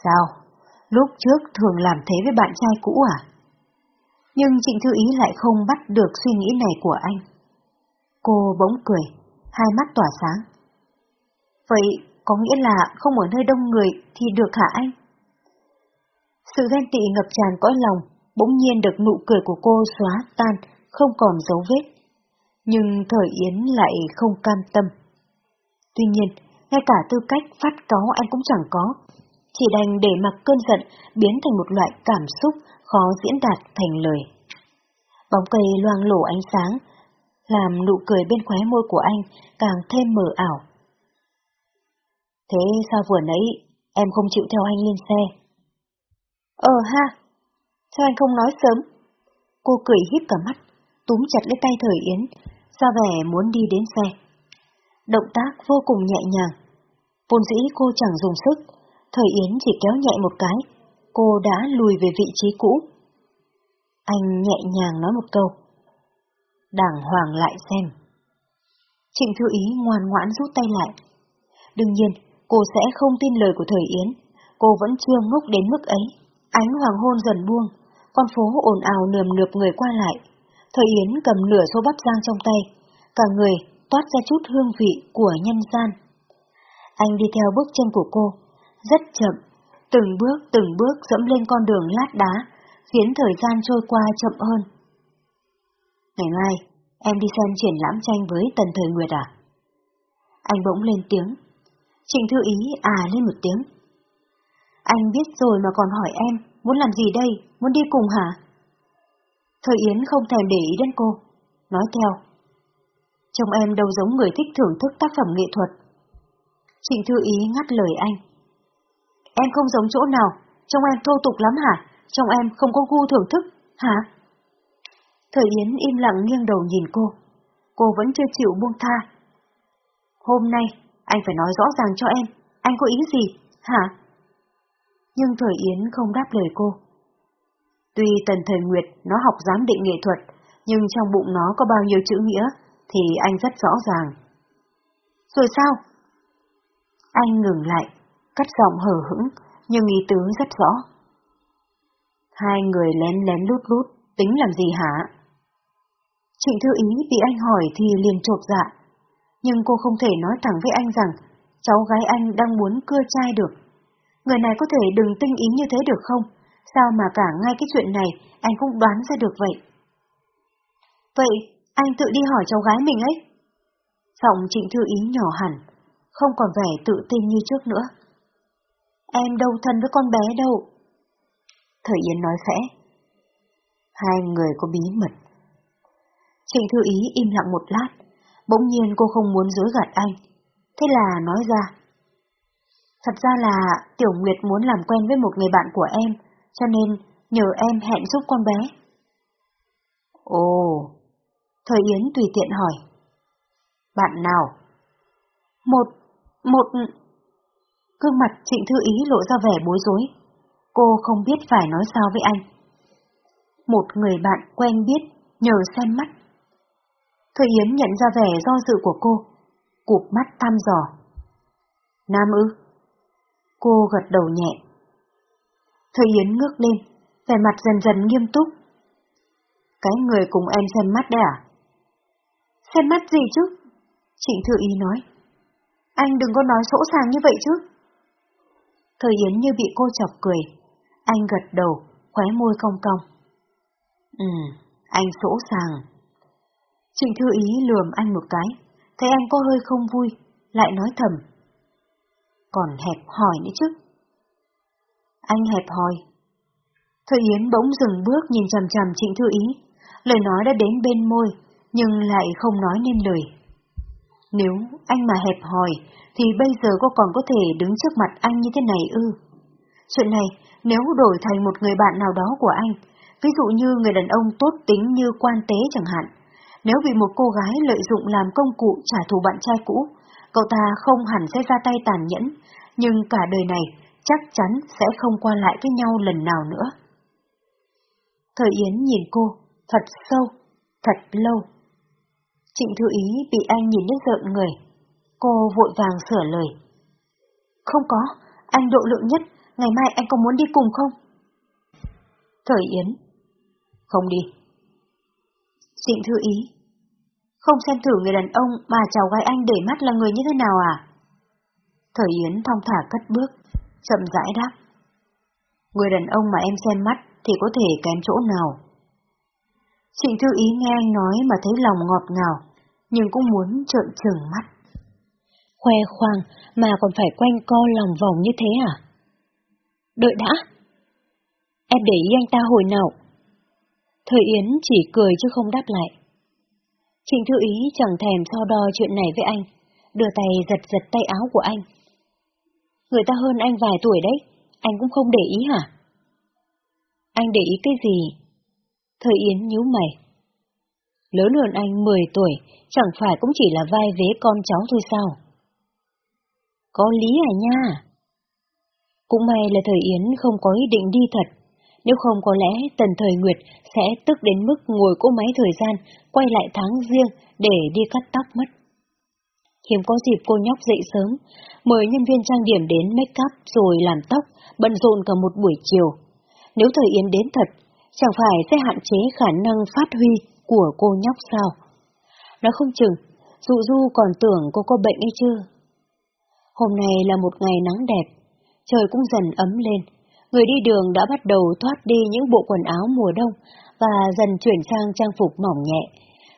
A: Sao? Lúc trước thường làm thế với bạn trai cũ à? Nhưng Trịnh Thư Ý lại không bắt được suy nghĩ này của anh. Cô bỗng cười, hai mắt tỏa sáng. Vậy có nghĩa là không ở nơi đông người thì được hả anh? Sự ghen tị ngập tràn cõi lòng, bỗng nhiên được nụ cười của cô xóa tan, không còn dấu vết nhưng thời Yến lại không cam tâm. Tuy nhiên, ngay cả tư cách phát cáo anh cũng chẳng có, chỉ đành để mặc cơn giận biến thành một loại cảm xúc khó diễn đạt thành lời. Bóng cây loang lổ ánh sáng, làm nụ cười bên khóe môi của anh càng thêm mờ ảo. Thế sao vừa nãy em không chịu theo anh lên xe? Ờ ha, sao anh không nói sớm? Cô cười híp cả mắt, túm chặt lấy tay thời Yến, ra vẻ muốn đi đến xe. Động tác vô cùng nhẹ nhàng. Vốn dĩ cô chẳng dùng sức, Thời Yến chỉ kéo nhẹ một cái, cô đã lùi về vị trí cũ. Anh nhẹ nhàng nói một câu. Đảng hoàng lại xem. Trịnh Thư Ý ngoan ngoãn rút tay lại. Đương nhiên, cô sẽ không tin lời của Thời Yến, cô vẫn chưa ngốc đến mức ấy. Ánh hoàng hôn dần buông, con phố ồn ào nườm nượp người qua lại. Thời Yến cầm nửa số bắp rang trong tay, cả người toát ra chút hương vị của nhân gian. Anh đi theo bước chân của cô, rất chậm, từng bước từng bước dẫm lên con đường lát đá, khiến thời gian trôi qua chậm hơn. Ngày mai, em đi xem triển lãm tranh với Tần Thời Nguyệt à? Anh bỗng lên tiếng. Trịnh Thư Ý à lên một tiếng. Anh biết rồi mà còn hỏi em, muốn làm gì đây, muốn đi cùng hả? Thời Yến không thèm để ý đến cô, nói theo. Chồng em đâu giống người thích thưởng thức tác phẩm nghệ thuật. Trịnh Thư Ý ngắt lời anh. Em không giống chỗ nào, trông em thô tục lắm hả? Trông em không có gu thưởng thức, hả? Thời Yến im lặng nghiêng đầu nhìn cô. Cô vẫn chưa chịu buông tha. Hôm nay, anh phải nói rõ ràng cho em, anh có ý gì, hả? Nhưng Thời Yến không đáp lời cô. Tuy Tần Thời Nguyệt nó học giám định nghệ thuật, nhưng trong bụng nó có bao nhiêu chữ nghĩa, thì anh rất rõ ràng. Rồi sao? Anh ngừng lại, cắt giọng hờ hững, nhưng ý tứ rất rõ. Hai người lén lén lút lút, tính làm gì hả? Trịnh Thư Ý bị anh hỏi thì liền chột dạ, nhưng cô không thể nói thẳng với anh rằng cháu gái anh đang muốn cưa trai được. Người này có thể đừng tinh ý như thế được không? Sao mà cả ngay cái chuyện này anh cũng đoán ra được vậy? Vậy, anh tự đi hỏi cháu gái mình ấy. Giọng Trịnh Thư Ý nhỏ hẳn, không còn vẻ tự tin như trước nữa. Em đâu thân với con bé đâu. Thời Yến nói khẽ. Hai người có bí mật. Trịnh Thư Ý im lặng một lát, bỗng nhiên cô không muốn dối gạt anh. Thế là nói ra. Thật ra là Tiểu Nguyệt muốn làm quen với một người bạn của em, cho nên nhờ em hẹn giúp con bé. Ồ, Thời Yến tùy tiện hỏi. Bạn nào? Một, một... Gương mặt Trịnh Thư Ý lộ ra vẻ bối rối. Cô không biết phải nói sao với anh. Một người bạn quen biết, nhờ xem mắt. Thời Yến nhận ra vẻ do dự của cô, cụp mắt thăm dò. Nam ư? Cô gật đầu nhẹ. Thời Yến ngước lên, vẻ mặt dần dần nghiêm túc. Cái người cùng em xem mắt đấy à? Xem mắt gì chứ? Trịnh Thư Ý nói. Anh đừng có nói sỗ sàng như vậy chứ. Thời Yến như bị cô chọc cười. Anh gật đầu, khóe môi cong cong. Ừ, anh sỗ sàng. Trịnh Thư Ý lườm anh một cái, thấy anh có hơi không vui, lại nói thầm. Còn hẹp hỏi nữa chứ. Anh hẹp hòi. Thời Yến bỗng dừng bước nhìn chằm chằm Trịnh Thư Ý, lời nói đã đến bên môi, nhưng lại không nói nên lời. Nếu anh mà hẹp hòi, thì bây giờ cô còn có thể đứng trước mặt anh như thế này ư? Chuyện này, nếu đổi thành một người bạn nào đó của anh, ví dụ như người đàn ông tốt tính như quan tế chẳng hạn, nếu bị một cô gái lợi dụng làm công cụ trả thù bạn trai cũ, cậu ta không hẳn sẽ ra tay tàn nhẫn, nhưng cả đời này chắc chắn sẽ không qua lại với nhau lần nào nữa. Thời Yến nhìn cô, thật sâu, thật lâu. Trịnh Thư Ý bị anh nhìn đến rợn người. Cô vội vàng sửa lời. Không có, anh độ lượng nhất, ngày mai anh có muốn đi cùng không? Thời Yến. Không đi. Trịnh Thư Ý. Không xem thử người đàn ông mà chào gái anh để mắt là người như thế nào à? Thời Yến thong thả cất bước, chậm rãi đáp. Người đàn ông mà em xem mắt thì có thể kém chỗ nào? Trịnh Thư Ý nghe anh nói mà thấy lòng ngọt ngào, nhưng cũng muốn trợn trừng mắt. Khoe khoang mà còn phải quanh co lòng vòng như thế à? Đợi đã! Em để ý anh ta hồi nào? Thời Yến chỉ cười chứ không đáp lại. Trịnh Thư Ý chẳng thèm so đo chuyện này với anh, đưa tay giật giật tay áo của anh. Người ta hơn anh vài tuổi đấy, anh cũng không để ý hả? Anh để ý cái gì? Thời Yến nhíu mày. Lớn hơn anh 10 tuổi, chẳng phải cũng chỉ là vai vế con cháu thôi sao? Có lý à nha? Cũng may là thời Yến không có ý định đi thật, nếu không có lẽ Tần Thời Nguyệt sẽ tức đến mức ngồi cỗ máy thời gian, quay lại tháng riêng để đi cắt tóc mất. Hiếm có dịp cô nhóc dậy sớm, mời nhân viên trang điểm đến make up rồi làm tóc, bận rộn cả một buổi chiều. Nếu thời Yến đến thật, chẳng phải sẽ hạn chế khả năng phát huy của cô nhóc sao? Nó không chừng, dụ du còn tưởng cô có bệnh hay chưa? Hôm nay là một ngày nắng đẹp, trời cũng dần ấm lên, người đi đường đã bắt đầu thoát đi những bộ quần áo mùa đông và dần chuyển sang trang phục mỏng nhẹ,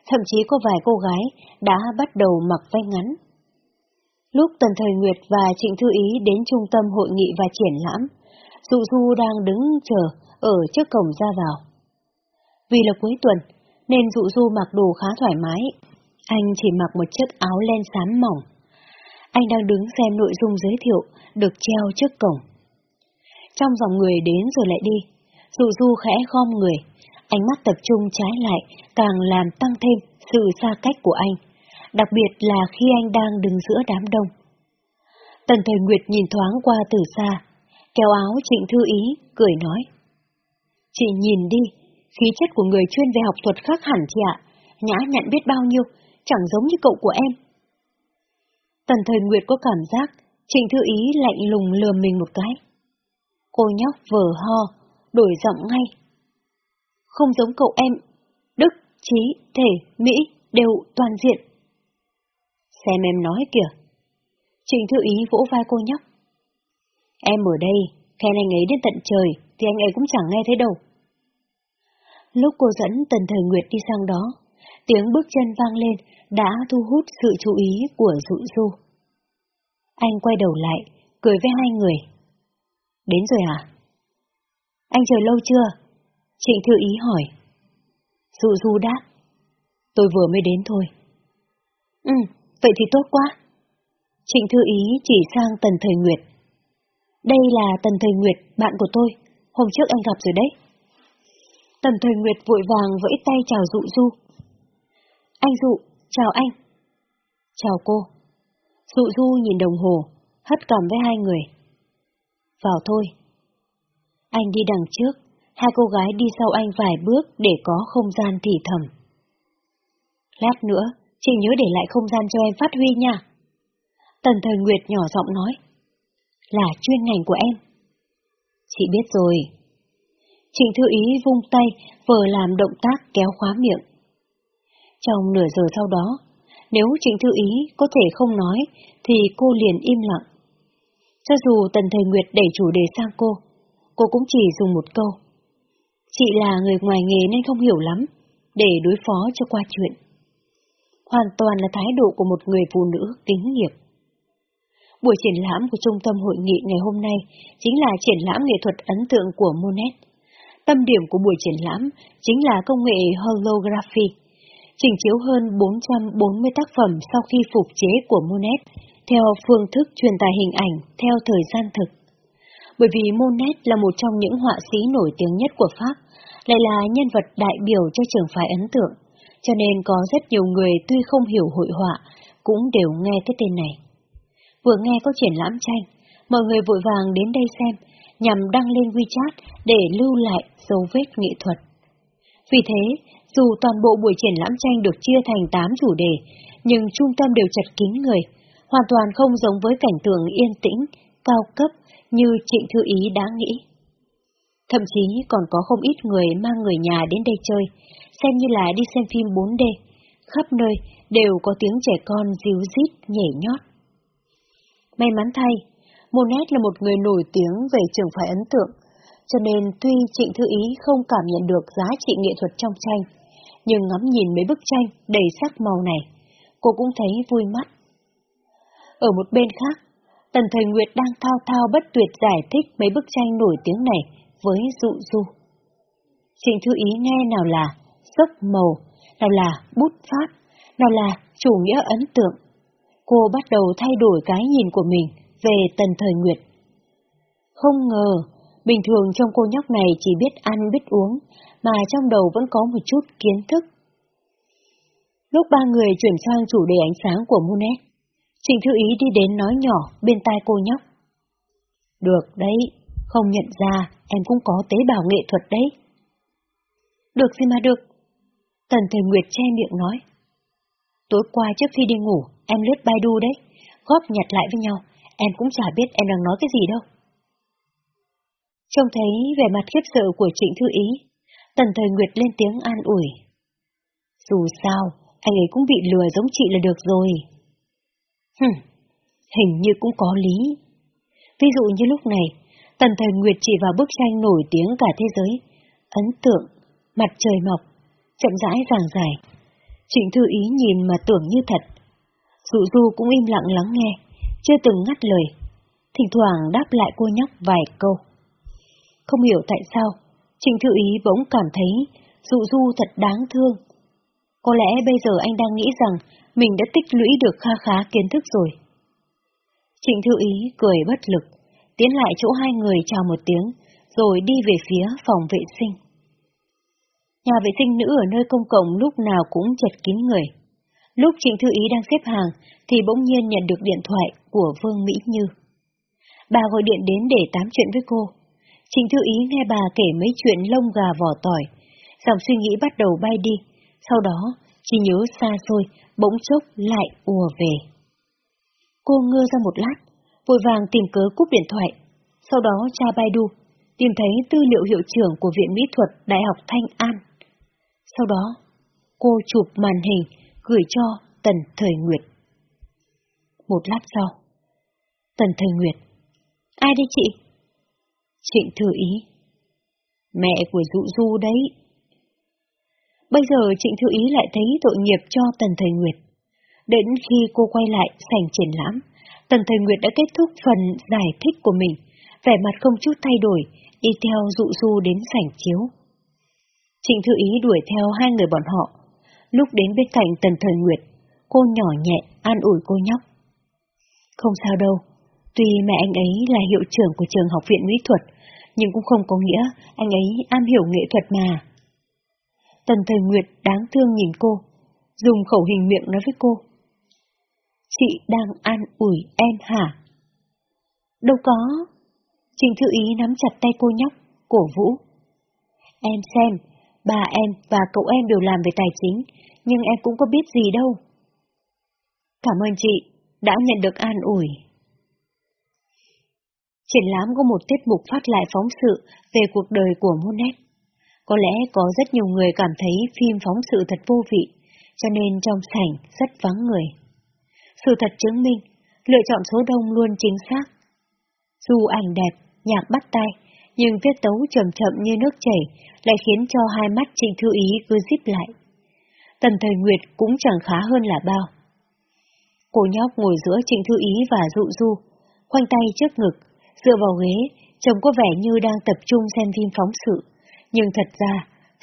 A: thậm chí có vài cô gái đã bắt đầu mặc váy ngắn. Lúc Tần Thời Nguyệt và Trịnh Thư Ý đến trung tâm hội nghị và triển lãm, Dụ Du đang đứng chờ ở trước cổng ra vào. Vì là cuối tuần, nên Dụ Du mặc đồ khá thoải mái. Anh chỉ mặc một chiếc áo len xám mỏng. Anh đang đứng xem nội dung giới thiệu được treo trước cổng. Trong dòng người đến rồi lại đi, Dụ Du khẽ khom người, ánh mắt tập trung trái lại càng làm tăng thêm sự xa cách của anh, đặc biệt là khi anh đang đứng giữa đám đông. Tần Thời Nguyệt nhìn thoáng qua từ xa, kéo áo Trịnh Thư Ý, cười nói. Chị nhìn đi, khí chất của người chuyên về học thuật khác hẳn chị ạ, nhã nhận biết bao nhiêu, chẳng giống như cậu của em. Tần Thời Nguyệt có cảm giác Trịnh Thư Ý lạnh lùng lườm mình một cái. Cô nhóc vờ ho, đổi giọng ngay. Không giống cậu em, đức, trí, thể, mỹ đều toàn diện. Xem em nói kìa. Trịnh Thư Ý vỗ vai cô nhóc. Em ở đây, khen anh ấy đến tận trời, thì anh ấy cũng chẳng nghe thấy đâu. Lúc cô dẫn Tần Thời Nguyệt đi sang đó, tiếng bước chân vang lên đã thu hút sự chú ý của dụ du. Anh quay đầu lại, cười với hai người. Đến rồi à? Anh chờ lâu chưa? Trịnh Thư Ý hỏi. Dụ du đáp. Tôi vừa mới đến thôi. Ừ, vậy thì tốt quá. Trịnh Thư Ý chỉ sang Tần Thời Nguyệt. Đây là Tần Thời Nguyệt, bạn của tôi. Hôm trước anh gặp rồi đấy. Tần Thời Nguyệt vội vàng vẫy tay chào dụ du. Anh dụ, chào anh. Chào cô. Dụ du nhìn đồng hồ, hất cằm với hai người. Vào thôi. Anh đi đằng trước, hai cô gái đi sau anh vài bước để có không gian thì thầm. Lát nữa, chị nhớ để lại không gian cho em phát huy nha. Tần Thời Nguyệt nhỏ giọng nói. Là chuyên ngành của em. Chị biết rồi. Trịnh Thư Ý vung tay, vừa làm động tác kéo khóa miệng. Trong nửa giờ sau đó, nếu Trịnh Thư Ý có thể không nói, thì cô liền im lặng. Cho dù Tần Thời Nguyệt đẩy chủ đề sang cô, cô cũng chỉ dùng một câu. Chị là người ngoài nghề nên không hiểu lắm, để đối phó cho qua chuyện. Hoàn toàn là thái độ của một người phụ nữ kính nghiệp. Buổi triển lãm của Trung tâm Hội nghị ngày hôm nay chính là triển lãm nghệ thuật ấn tượng của Monet. Tâm điểm của buổi triển lãm chính là công nghệ holography, trình chiếu hơn 440 tác phẩm sau khi phục chế của Monet theo phương thức truyền tải hình ảnh theo thời gian thực. Bởi vì Monet là một trong những họa sĩ nổi tiếng nhất của Pháp, lại là nhân vật đại biểu cho trường phái ấn tượng, cho nên có rất nhiều người tuy không hiểu hội họa, cũng đều nghe cái tên này. Vừa nghe có triển lãm tranh, mọi người vội vàng đến đây xem, nhằm đăng lên WeChat để lưu lại dấu vết nghệ thuật. Vì thế, dù toàn bộ buổi triển lãm tranh được chia thành 8 chủ đề, nhưng trung tâm đều chật kín người, hoàn toàn không giống với cảnh tượng yên tĩnh, cao cấp như Trịnh Thư Ý đã nghĩ. Thậm chí còn có không ít người mang người nhà đến đây chơi, xem như là đi xem phim 4D. Khắp nơi đều có tiếng trẻ con díu rít nhảy nhót. May mắn thay, Monet là một người nổi tiếng về trường phái ấn tượng, cho nên tuy Trịnh Thư Ý không cảm nhận được giá trị nghệ thuật trong tranh, nhưng ngắm nhìn mấy bức tranh đầy sắc màu này, cô cũng thấy vui mắt. Ở một bên khác, Tần Thời Nguyệt đang thao thao bất tuyệt giải thích mấy bức tranh nổi tiếng này với dụ du. Trịnh Thư Ý nghe nào là dốc màu, nào là bút pháp, nào là chủ nghĩa ấn tượng. Cô bắt đầu thay đổi cái nhìn của mình về Tần Thời Nguyệt. Không ngờ, bình thường trong cô nhóc này chỉ biết ăn biết uống, mà trong đầu vẫn có một chút kiến thức. Lúc ba người chuyển sang chủ đề ánh sáng của Monet, Trịnh Thư Ý đi đến nói nhỏ bên tai cô nhóc. Được đấy, không nhận ra em cũng có tế bào nghệ thuật đấy. Được gì mà được. Tần Thời Nguyệt che miệng nói. Tối qua trước khi đi ngủ, em lướt Baidu đấy, góp nhặt lại với nhau, em cũng chả biết em đang nói cái gì đâu. Trông thấy vẻ mặt khiếp sợ của Trịnh Thư Ý, Tần Thời Nguyệt lên tiếng an ủi. Dù sao, anh ấy cũng bị lừa giống chị là được rồi. Hừm, hình như cũng có lý. Ví dụ như lúc này, Tần Thời Nguyệt chỉ vào bức tranh nổi tiếng cả thế giới, ấn tượng, mặt trời mọc, chậm rãi giảng giải. Trịnh Thư Ý nhìn mà tưởng như thật. Dụ Du cũng im lặng lắng nghe, chưa từng ngắt lời, thỉnh thoảng đáp lại cô nhóc vài câu. Không hiểu tại sao, Trịnh Thư Ý bỗng cảm thấy Dụ Du thật đáng thương. Có lẽ bây giờ anh đang nghĩ rằng mình đã tích lũy được kha khá kiến thức rồi. Trịnh Thư Ý cười bất lực, tiến lại chỗ hai người chào một tiếng, rồi đi về phía phòng vệ sinh. Nhà vệ sinh nữ ở nơi công cộng lúc nào cũng chật kín người. Lúc Trịnh Thư Ý đang xếp hàng, thì bỗng nhiên nhận được điện thoại của Vương Mỹ Như. Bà gọi điện đến để tám chuyện với cô. Trịnh Thư Ý nghe bà kể mấy chuyện lông gà vỏ tỏi, dòng suy nghĩ bắt đầu bay đi, sau đó chỉ nhớ xa xôi, bỗng chốc lại ùa về. Cô ngơ ra một lát, vội vàng tìm cớ cúp điện thoại, sau đó tra Baidu, tìm thấy tư liệu hiệu trưởng của Viện Mỹ thuật Đại học Thanh An. Sau đó, cô chụp màn hình gửi cho Tần Thời Nguyệt. Một lát sau, Tần Thời Nguyệt. Ai đây chị? Trịnh Thừa Ý. Mẹ của Dụ Du đấy. Bây giờ Trịnh Thư Ý lại thấy tội nghiệp cho Tần Thời Nguyệt. Đến khi cô quay lại sảnh triển lãm, Tần Thời Nguyệt đã kết thúc phần giải thích của mình, vẻ mặt không chút thay đổi, đi theo Dụ Du đến sảnh chiếu. Trịnh Thư Ý đuổi theo hai người bọn họ. Lúc đến bên cạnh Tần Thời Nguyệt, cô nhỏ nhẹ an ủi cô nhóc. Không sao đâu, tuy mẹ anh ấy là hiệu trưởng của trường học viện mỹ thuật, nhưng cũng không có nghĩa anh ấy am hiểu nghệ thuật mà. Tần Thời Nguyệt đáng thương nhìn cô, dùng khẩu hình miệng nói với cô. Chị đang an ủi em hả? Đâu có. Trình Thư Ý nắm chặt tay cô nhóc, cổ vũ. Em xem, ba em và cậu em đều làm về tài chính, nhưng em cũng có biết gì đâu. Cảm ơn chị, đã nhận được an ủi. Triển lãm có một tiết mục phát lại phóng sự về cuộc đời của Monet. Có lẽ có rất nhiều người cảm thấy phim phóng sự thật vô vị, cho nên trong sảnh rất vắng người. Sự thật chứng minh, lựa chọn số đông luôn chính xác. Dù ảnh đẹp, nhạc bắt tay, nhưng viết tấu chậm chậm như nước chảy lại khiến cho hai mắt Trịnh Thư Ý cứ díp lại. Tần Thời Nguyệt cũng chẳng khá hơn là bao. Cô nhóc ngồi giữa Trịnh Thư Ý và Dụ Du, khoanh tay trước ngực, dựa vào ghế, trông có vẻ như đang tập trung xem phim phóng sự, nhưng thật ra,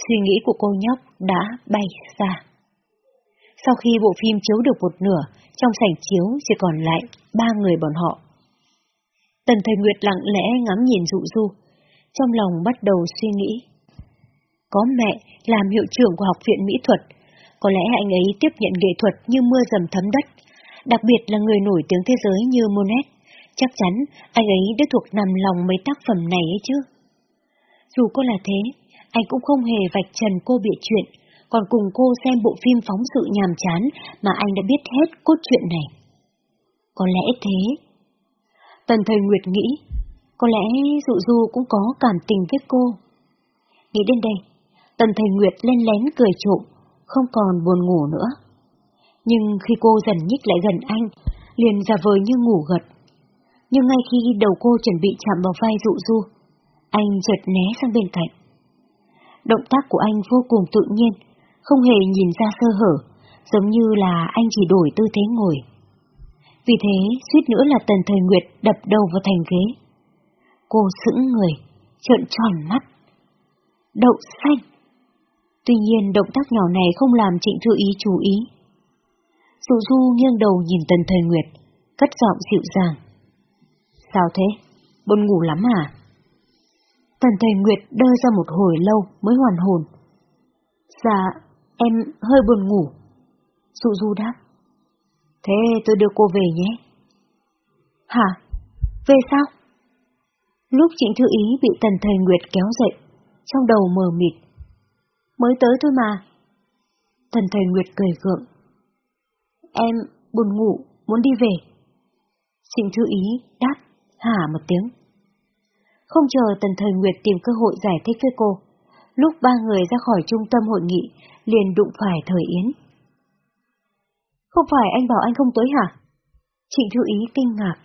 A: suy nghĩ của cô nhóc đã bay xa. Sau khi bộ phim chiếu được một nửa, trong sảnh chiếu chỉ còn lại ba người bọn họ. Tần Thời Nguyệt lặng lẽ ngắm nhìn Dụ Du, trong lòng bắt đầu suy nghĩ. Có mẹ làm hiệu trưởng của học viện mỹ thuật, có lẽ anh ấy tiếp nhận nghệ thuật như mưa dầm thấm đất, đặc biệt là người nổi tiếng thế giới như Monet. Chắc chắn anh ấy đã thuộc nằm lòng mấy tác phẩm này ấy chứ. Dù có là thế, anh cũng không hề vạch trần cô bịa chuyện, còn cùng cô xem bộ phim phóng sự nhàm chán mà anh đã biết hết cốt truyện này. Có lẽ thế. Tần Thời Nguyệt nghĩ, có lẽ Dụ Du cũng có cảm tình với cô. Nghĩ đến đây, Tần Thời Nguyệt lên lén cười trộm, không còn buồn ngủ nữa. Nhưng khi cô dần nhích lại gần anh, liền giả vờ như ngủ gật. Nhưng ngay khi đầu cô chuẩn bị chạm vào vai dụ du, anh chợt né sang bên cạnh. Động tác của anh vô cùng tự nhiên, không hề nhìn ra sơ hở, giống như là anh chỉ đổi tư thế ngồi. Vì thế, suýt nữa là Tần Thời Nguyệt đập đầu vào thành ghế. Cô sững người, trợn tròn mắt. Đậu xanh! Tuy nhiên động tác nhỏ này không làm Trịnh Thư Ý chú ý. Dụ Du nghiêng đầu nhìn Tần Thời Nguyệt, cất giọng dịu dàng. Sao thế? Buồn ngủ lắm à? Tần Thời Nguyệt đơ ra một hồi lâu mới hoàn hồn. Dạ, em hơi buồn ngủ. Dụ Du đáp. Thế tôi đưa cô về nhé. Hả? Về sao? Lúc Trịnh Thư Ý bị Tần Thầy Nguyệt kéo dậy, trong đầu mờ mịt. Mới tới thôi mà. Tần Thầy Nguyệt cười gượng. Em buồn ngủ, muốn đi về. Trịnh Thư Ý đáp, hả một tiếng. Không chờ Tần Thời Nguyệt tìm cơ hội giải thích với cô, lúc ba người ra khỏi trung tâm hội nghị, liền đụng phải Thời Yến. Không phải anh bảo anh không tới hả? Trịnh Thư Ý kinh ngạc.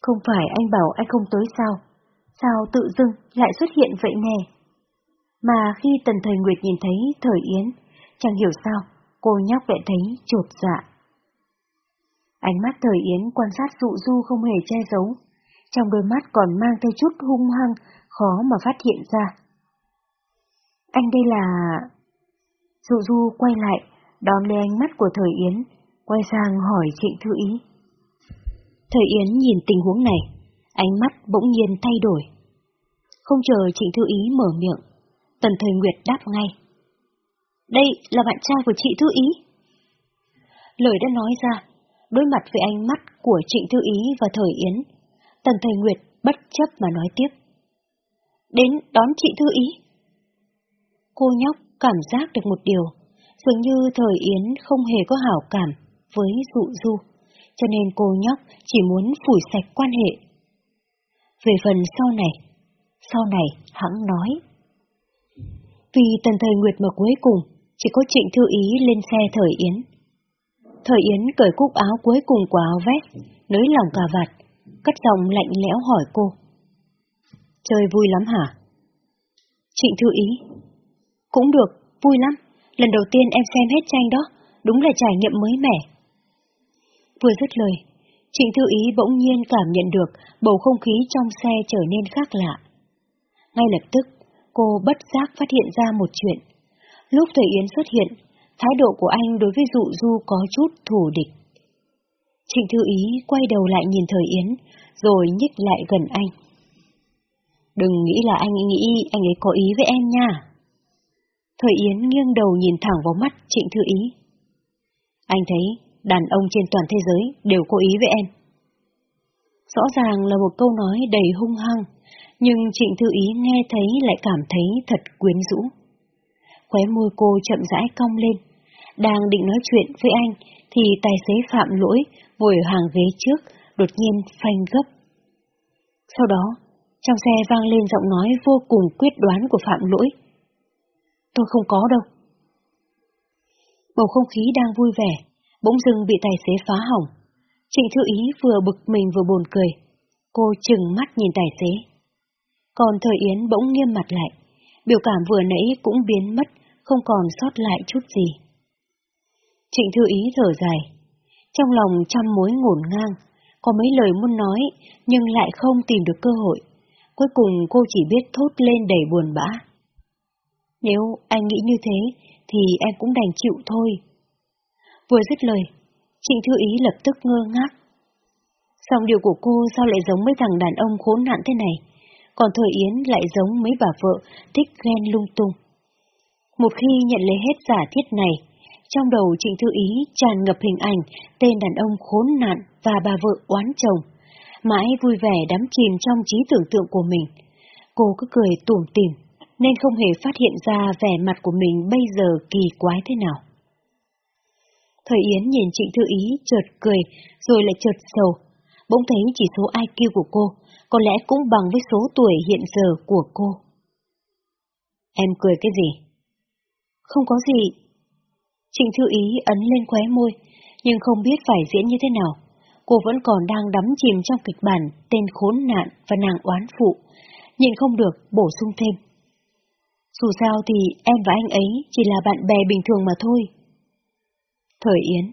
A: Không phải anh bảo anh không tới sao? Sao tự dưng lại xuất hiện vậy nè? Mà khi Tần Thời Nguyệt nhìn thấy Thời Yến, chẳng hiểu sao, cô nhóc lại thấy chột dạ. Ánh mắt Thời Yến quan sát dụ du không hề che giấu, trong đôi mắt còn mang theo chút hung hăng, khó mà phát hiện ra. Anh đây là... Dụ du quay lại, đón lấy ánh mắt của Thời Yến, quay sang hỏi Trịnh Thư Ý. Thời Yến nhìn tình huống này, ánh mắt bỗng nhiên thay đổi. Không chờ Trịnh Thư Ý mở miệng, Tần Thời Nguyệt đáp ngay. Đây là bạn trai của chị Thư Ý. Lời đã nói ra, đối mặt với ánh mắt của Trịnh Thư Ý và Thời Yến, Tần Thời Nguyệt bất chấp mà nói tiếp. Đến đón chị Thư Ý. Cô nhóc cảm giác được một điều, dường như Thời Yến không hề có hảo cảm với dụ du, cho nên cô nhóc chỉ muốn phủi sạch quan hệ. Về phần sau này, sau này hãng nói. Vì Tần Thời Nguyệt mà cuối cùng, chỉ có Trịnh Thư Ý lên xe Thời Yến. Thời Yến cởi cúc áo cuối cùng của áo vest, nới lỏng cà vạt, cất giọng lạnh lẽo hỏi cô. Chơi vui lắm hả? Trịnh Thư Ý. Cũng được, vui lắm. Lần đầu tiên em xem hết tranh đó, đúng là trải nghiệm mới mẻ. Vừa dứt lời, Trịnh Thư Ý bỗng nhiên cảm nhận được bầu không khí trong xe trở nên khác lạ. Ngay lập tức, cô bất giác phát hiện ra một chuyện. Lúc Thầy Yến xuất hiện, thái độ của anh đối với dụ du có chút thù địch. Trịnh Thư Ý quay đầu lại nhìn Thời Yến, rồi nhích lại gần anh. Đừng nghĩ là anh nghĩ anh ấy có ý với em nha. Thời Yến nghiêng đầu nhìn thẳng vào mắt Trịnh Thư Ý. Anh thấy đàn ông trên toàn thế giới đều cố ý với em. Rõ ràng là một câu nói đầy hung hăng, nhưng Trịnh Thư Ý nghe thấy lại cảm thấy thật quyến rũ. Khóe môi cô chậm rãi cong lên, đang định nói chuyện với anh thì tài xế phạm lỗi ngồi ở hàng ghế trước, đột nhiên phanh gấp. Sau đó, trong xe vang lên giọng nói vô cùng quyết đoán của phạm lỗi. Tôi không có đâu. Bầu không khí đang vui vẻ, bỗng dưng bị tài xế phá hỏng. Trịnh Thư Ý vừa bực mình vừa buồn cười. Cô chừng mắt nhìn tài xế. Còn Thời Yến bỗng nghiêm mặt lại, biểu cảm vừa nãy cũng biến mất, không còn sót lại chút gì. Trịnh Thư Ý thở dài, trong lòng trăm mối ngổn ngang, có mấy lời muốn nói, nhưng lại không tìm được cơ hội. Cuối cùng cô chỉ biết thốt lên đầy buồn bã. Nếu anh nghĩ như thế, thì em cũng đành chịu thôi. Vừa dứt lời, Trịnh Thư Ý lập tức ngơ ngác. Song điều của cô sao lại giống mấy thằng đàn ông khốn nạn thế này, còn Thời Yến lại giống mấy bà vợ thích ghen lung tung. Một khi nhận lấy hết giả thiết này, trong đầu Trịnh Thư Ý tràn ngập hình ảnh tên đàn ông khốn nạn và bà vợ oán chồng. Mãi vui vẻ đắm chìm trong trí tưởng tượng của mình. Cô cứ cười tủm tỉm, nên không hề phát hiện ra vẻ mặt của mình bây giờ kỳ quái thế nào. Thời Yến nhìn Trịnh Thư Ý chợt cười, rồi lại chợt sầu. Bỗng thấy chỉ số IQ của cô, có lẽ cũng bằng với số tuổi hiện giờ của cô. Em cười cái gì? Không có gì, Trịnh Thư Ý ấn lên khóe môi, nhưng không biết phải diễn như thế nào. Cô vẫn còn đang đắm chìm trong kịch bản tên khốn nạn và nàng oán phụ, nhìn không được bổ sung thêm. Dù sao thì em và anh ấy chỉ là bạn bè bình thường mà thôi. Thời Yến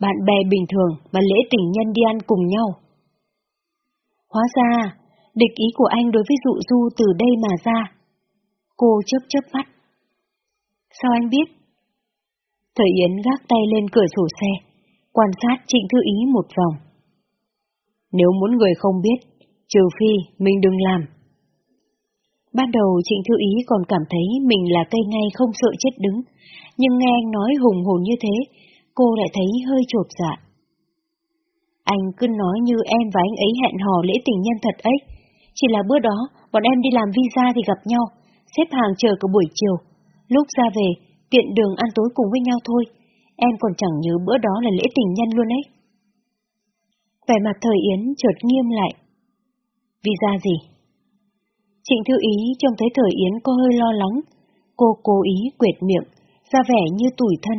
A: Bạn bè bình thường mà lễ tình nhân đi ăn cùng nhau. Hóa ra, địch ý của anh đối với dụ du từ đây mà ra. Cô chớp chớp mắt. Sao anh biết? Thời Yến gác tay lên cửa sổ xe, quan sát Trịnh Thư Ý một vòng. Nếu muốn người không biết, trừ phi mình đừng làm. Ban đầu Trịnh Thư Ý còn cảm thấy mình là cây ngay không sợ chết đứng, nhưng nghe anh nói hùng hồn như thế, cô lại thấy hơi chột dạ. Anh cứ nói như em và anh ấy hẹn hò lễ tình nhân thật ấy, Chỉ là bữa đó, bọn em đi làm visa thì gặp nhau, xếp hàng chờ cả buổi chiều. Lúc ra về, tiện đường ăn tối cùng với nhau thôi. Em còn chẳng nhớ bữa đó là lễ tình nhân luôn ấy. Vẻ mặt thời Yến chợt nghiêm lại. Visa gì? Trịnh Thư Ý trông thấy thời Yến có hơi lo lắng. Cô cố ý quệt miệng, ra vẻ như tủi thân.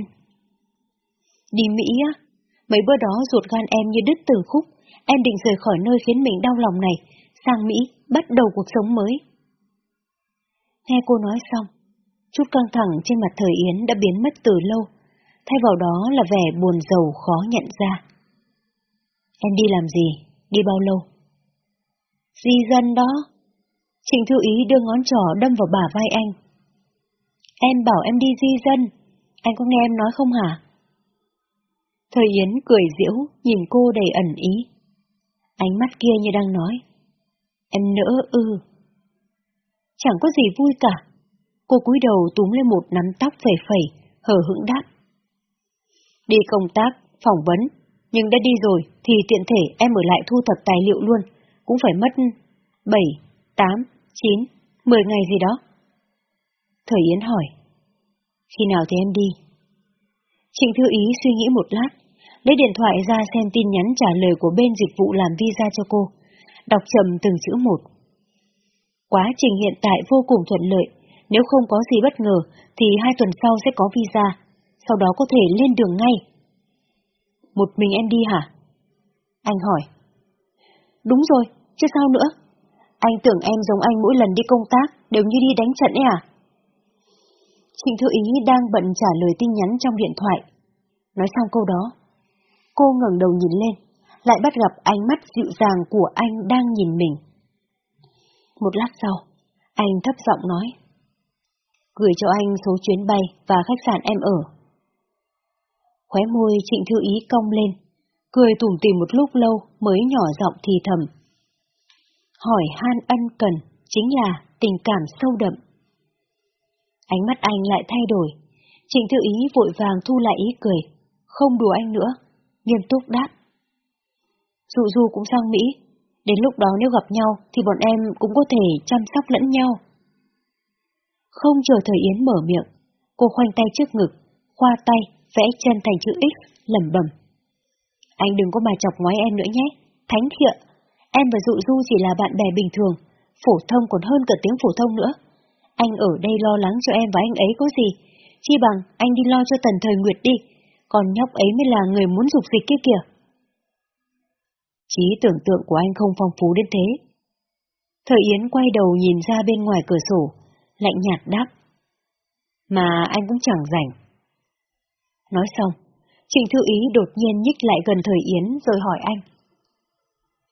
A: Đi Mỹ á? Mấy bữa đó ruột gan em như đứt từng khúc, em định rời khỏi nơi khiến mình đau lòng này, sang Mỹ, bắt đầu cuộc sống mới. Nghe cô nói xong, chút căng thẳng trên mặt thời Yến đã biến mất từ lâu, thay vào đó là vẻ buồn rầu khó nhận ra. Em đi làm gì? Đi bao lâu? Di dân đó. Trịnh Thư Ý đưa ngón trỏ đâm vào bả vai anh. Em bảo em đi di dân, anh có nghe em nói không hả? Thời Yến cười diễu, nhìn cô đầy ẩn ý. Ánh mắt kia như đang nói. Em nỡ ư. Chẳng có gì vui cả. Cô cúi đầu túm lên một nắm tóc phẩy phẩy, hờ hững đáp. Đi công tác, phỏng vấn, nhưng đã đi rồi thì tiện thể em ở lại thu thập tài liệu luôn, cũng phải mất 7, 8, 9, 10 ngày gì đó. Thời Yến hỏi. Khi nào thì em đi? Trịnh Thư Ý suy nghĩ một lát, lấy điện thoại ra xem tin nhắn trả lời của bên dịch vụ làm visa cho cô, đọc chậm từng chữ một. Quá trình hiện tại vô cùng thuận lợi, nếu không có gì bất ngờ thì hai tuần sau sẽ có visa, sau đó có thể lên đường ngay. Một mình em đi hả? Anh hỏi. Đúng rồi, chứ sao nữa? Anh tưởng em giống anh mỗi lần đi công tác đều như đi đánh trận ấy à? Trịnh Thư Ý đang bận trả lời tin nhắn trong điện thoại. Nói xong câu đó, cô ngẩng đầu nhìn lên, lại bắt gặp ánh mắt dịu dàng của anh đang nhìn mình. Một lát sau, anh thấp giọng nói. Gửi cho anh số chuyến bay và khách sạn em ở. Khóe môi trịnh thư ý cong lên, cười tủm tỉm một lúc lâu mới nhỏ giọng thì thầm. Hỏi han ân cần chính là tình cảm sâu đậm. Ánh mắt anh lại thay đổi, trịnh thư ý vội vàng thu lại ý cười, không đùa anh nữa, nghiêm túc đáp. Dụ Du cũng sang Mỹ, đến lúc đó nếu gặp nhau thì bọn em cũng có thể chăm sóc lẫn nhau. Không chờ thời Yến mở miệng, cô khoanh tay trước ngực, khoa tay, vẽ chân thành chữ X, lẩm bẩm. Anh đừng có mà chọc ngoái em nữa nhé, thánh thiện. Em và Dụ Du chỉ là bạn bè bình thường, phổ thông còn hơn cả tiếng phổ thông nữa. Anh ở đây lo lắng cho em và anh ấy có gì, chi bằng anh đi lo cho tần thời Nguyệt đi, còn nhóc ấy mới là người muốn dục dịch kia kìa. Trí tưởng tượng của anh không phong phú đến thế. Thời Yến quay đầu nhìn ra bên ngoài cửa sổ, lạnh nhạt đáp. Mà anh cũng chẳng rảnh. Nói xong, Trịnh Thư Ý đột nhiên nhích lại gần Thời Yến rồi hỏi anh.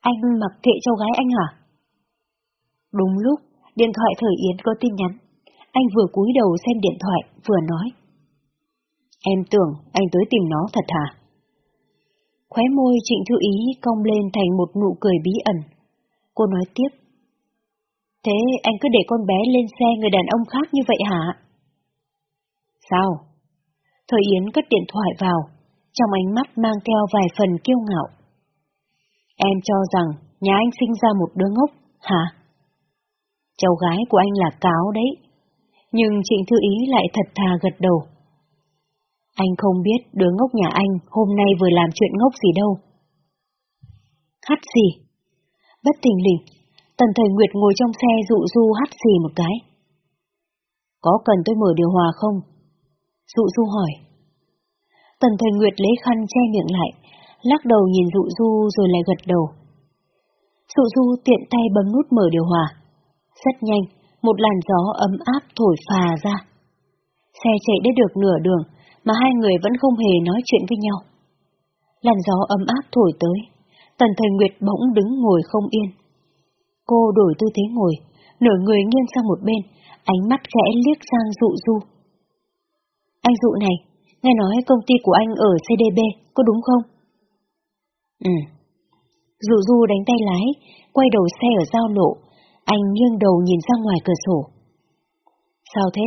A: Anh mặc kệ cho gái anh hả? Đúng lúc, điện thoại Thời Yến có tin nhắn. Anh vừa cúi đầu xem điện thoại, vừa nói. Em tưởng anh tới tìm nó thật hả? Khóe môi trịnh thư ý cong lên thành một nụ cười bí ẩn. Cô nói tiếp. Thế anh cứ để con bé lên xe người đàn ông khác như vậy hả? Sao? Thời Yến cất điện thoại vào, trong ánh mắt mang theo vài phần kiêu ngạo. Em cho rằng nhà anh sinh ra một đứa ngốc, hả? Cháu gái của anh là cáo đấy. Nhưng Trịnh Thư Ý lại thật thà gật đầu. Anh không biết đứa ngốc nhà anh hôm nay vừa làm chuyện ngốc gì đâu. Hắt gì? Bất tình lình, tần thời Nguyệt ngồi trong xe dụ du hắt gì một cái. Có cần tôi mở điều hòa không? Dụ du hỏi. Tần thời Nguyệt lấy khăn che miệng lại, lắc đầu nhìn dụ du rồi lại gật đầu. Dụ du tiện tay bấm nút mở điều hòa. Rất nhanh, một làn gió ấm áp thổi phà ra. Xe chạy đến được nửa đường, mà hai người vẫn không hề nói chuyện với nhau. Làn gió ấm áp thổi tới, Tần Thời Nguyệt bỗng đứng ngồi không yên. Cô đổi tư thế ngồi, nửa người nghiêng sang một bên, ánh mắt khẽ liếc sang dụ du. Anh dụ này, nghe nói công ty của anh ở CDB, có đúng không? Ừ. Dụ du đánh tay lái, quay đầu xe ở giao lộ, anh nghiêng đầu nhìn ra ngoài cửa sổ. Sao thế?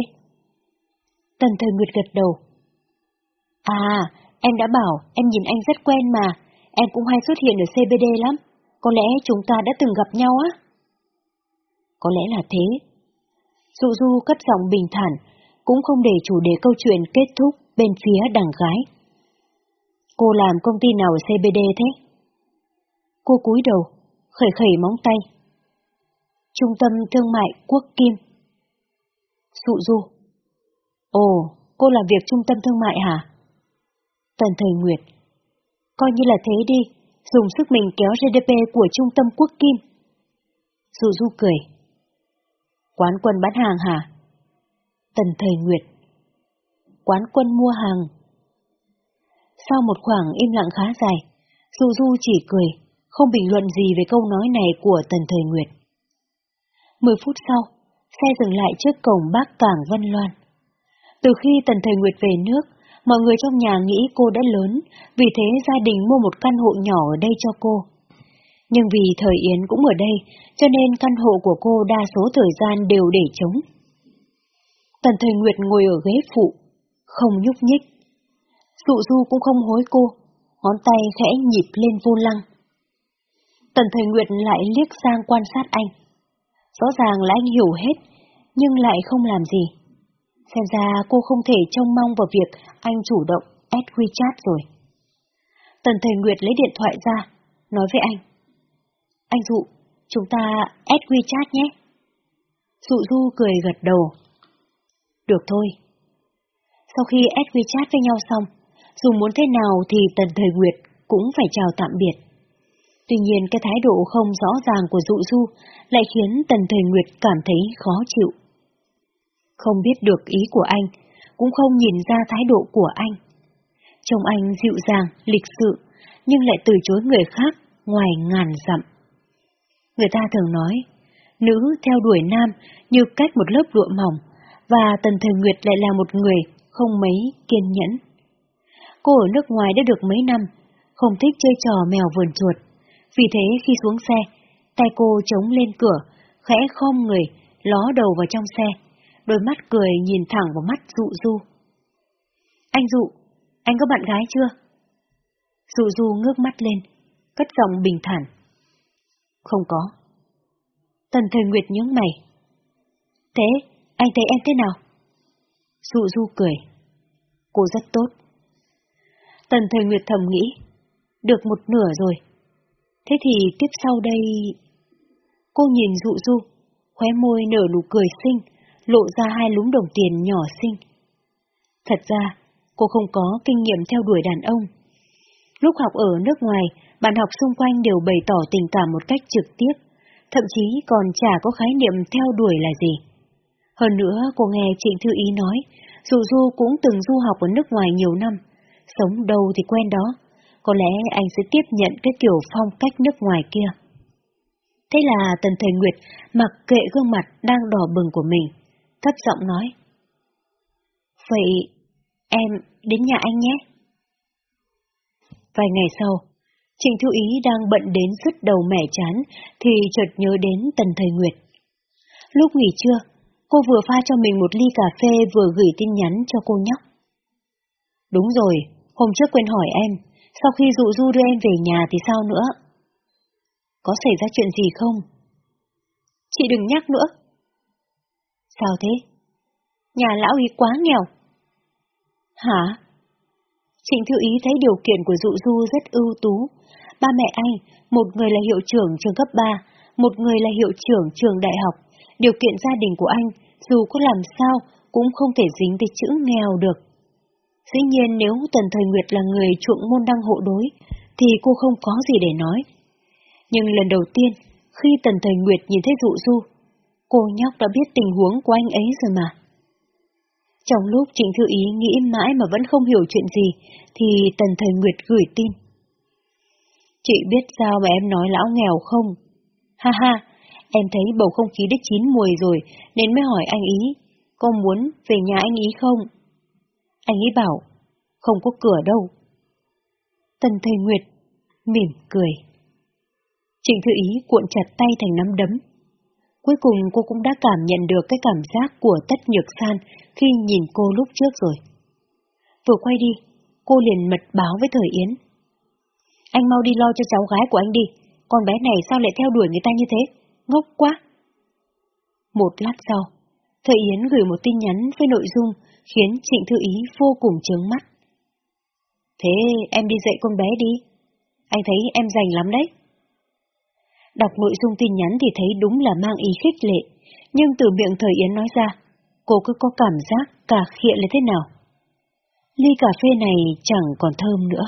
A: Tần thời Nguyệt gật đầu, À, em đã bảo em nhìn anh rất quen mà, em cũng hay xuất hiện ở CBD lắm, có lẽ chúng ta đã từng gặp nhau á? Có lẽ là thế. Dụ du cất giọng bình thản, cũng không để chủ đề câu chuyện kết thúc bên phía đằng gái. Cô làm công ty nào ở CBD thế? Cô cúi đầu, khẩy khẩy móng tay. Trung tâm Thương mại Quốc Kim. Sụ du. Ồ, cô làm việc trung tâm thương mại hả? Tần Thời Nguyệt. Coi như là thế đi, dùng sức mình kéo GDP của trung tâm Quốc Kim. Sụ du cười. Quán quân bán hàng hả? Tần Thời Nguyệt. Quán quân mua hàng. Sau một khoảng im lặng khá dài, Dụ Du chỉ cười, không bình luận gì về câu nói này của Tần Thời Nguyệt. Mười phút sau, xe dừng lại trước cổng bác cảng Vân Loan. Từ khi Tần Thời Nguyệt về nước, mọi người trong nhà nghĩ cô đã lớn, vì thế gia đình mua một căn hộ nhỏ ở đây cho cô. Nhưng vì thời Yến cũng ở đây, cho nên căn hộ của cô đa số thời gian đều để trống. Tần Thời Nguyệt ngồi ở ghế phụ, không nhúc nhích. Dụ du cũng không hối cô, ngón tay khẽ nhịp lên vô lăng. Tần Thời Nguyệt lại liếc sang quan sát anh. Rõ ràng là anh hiểu hết, nhưng lại không làm gì. Xem ra cô không thể trông mong vào việc anh chủ động add WeChat rồi. Tần Thời Nguyệt lấy điện thoại ra, nói với anh. Anh Dụ, chúng ta add WeChat nhé. Dụ Du cười gật đầu. Được thôi. Sau khi add WeChat với nhau xong, dù muốn thế nào thì Tần Thời Nguyệt cũng phải chào tạm biệt. Tuy nhiên cái thái độ không rõ ràng của Dụ Du lại khiến Tần Thời Nguyệt cảm thấy khó chịu. Không biết được ý của anh, cũng không nhìn ra thái độ của anh. Trông anh dịu dàng, lịch sự, nhưng lại từ chối người khác ngoài ngàn dặm. Người ta thường nói, nữ theo đuổi nam như cách một lớp lụa mỏng, và Tần Thời Nguyệt lại là một người không mấy kiên nhẫn. Cô ở nước ngoài đã được mấy năm, không thích chơi trò mèo vườn chuột. Vì thế khi xuống xe, tay cô chống lên cửa, khẽ khom người, ló đầu vào trong xe, đôi mắt cười nhìn thẳng vào mắt Dụ Du. Anh Dụ, anh có bạn gái chưa? Dụ Du ngước mắt lên, cất giọng bình thản. Không có. Tần Thời Nguyệt nhướng mày. Thế, anh thấy em thế nào? Dụ Du cười. Cô rất tốt. Tần Thời Nguyệt thầm nghĩ. Được một nửa rồi. Thế thì tiếp sau đây... Cô nhìn Dụ Du, khóe môi nở nụ cười xinh, lộ ra hai lúm đồng tiền nhỏ xinh. Thật ra, cô không có kinh nghiệm theo đuổi đàn ông. Lúc học ở nước ngoài, bạn học xung quanh đều bày tỏ tình cảm một cách trực tiếp, thậm chí còn chả có khái niệm theo đuổi là gì. Hơn nữa, cô nghe Trịnh Thư Ý nói, dù Du cũng từng du học ở nước ngoài nhiều năm, sống đâu thì quen đó, có lẽ anh sẽ tiếp nhận cái kiểu phong cách nước ngoài kia. Thế là Tần Thời Nguyệt mặc kệ gương mặt đang đỏ bừng của mình, thấp giọng nói. Vậy, em đến nhà anh nhé. Vài ngày sau, Trịnh thu Ý đang bận đến sứt đầu mẻ chán, thì chợt nhớ đến Tần Thời Nguyệt. Lúc nghỉ trưa, cô vừa pha cho mình một ly cà phê vừa gửi tin nhắn cho cô nhóc. Đúng rồi, hôm trước quên hỏi em, sau khi dụ du đưa em về nhà thì sao nữa? Có xảy ra chuyện gì không? Chị đừng nhắc nữa. Sao thế? Nhà lão ý quá nghèo. Hả? Trịnh Thư Ý thấy điều kiện của dụ du rất ưu tú. Ba mẹ anh, một người là hiệu trưởng trường cấp 3, một người là hiệu trưởng trường đại học. Điều kiện gia đình của anh, dù có làm sao, cũng không thể dính tới chữ nghèo được. Dĩ nhiên nếu Tần Thời Nguyệt là người chuộng môn đăng hộ đối, thì cô không có gì để nói. Nhưng lần đầu tiên, khi Tần Thời Nguyệt nhìn thấy dụ du, cô nhóc đã biết tình huống của anh ấy rồi mà. Trong lúc Trịnh Thư Ý nghĩ mãi mà vẫn không hiểu chuyện gì, thì Tần Thời Nguyệt gửi tin. Chị biết sao mà em nói lão nghèo không? Ha ha, em thấy bầu không khí đã chín mùi rồi, nên mới hỏi anh ý, có muốn về nhà anh ý không? Anh ấy bảo, không có cửa đâu. Tần thầy Nguyệt mỉm cười. Trịnh Thư Ý cuộn chặt tay thành nắm đấm. Cuối cùng cô cũng đã cảm nhận được cái cảm giác của Tất Nhược San khi nhìn cô lúc trước rồi. Vừa quay đi, cô liền mật báo với Thời Yến. Anh mau đi lo cho cháu gái của anh đi, con bé này sao lại theo đuổi người ta như thế? Ngốc quá! Một lát sau, Thời Yến gửi một tin nhắn với nội dung khiến Trịnh Thư Ý vô cùng chướng mắt.
B: Thế em đi dạy con bé đi. Anh thấy em rành lắm đấy.
A: Đọc nội dung tin nhắn thì thấy đúng là mang ý khích lệ, nhưng từ miệng Thời Yến nói ra, cô cứ có cảm giác cả khịa là thế nào. Ly cà phê này chẳng còn thơm nữa.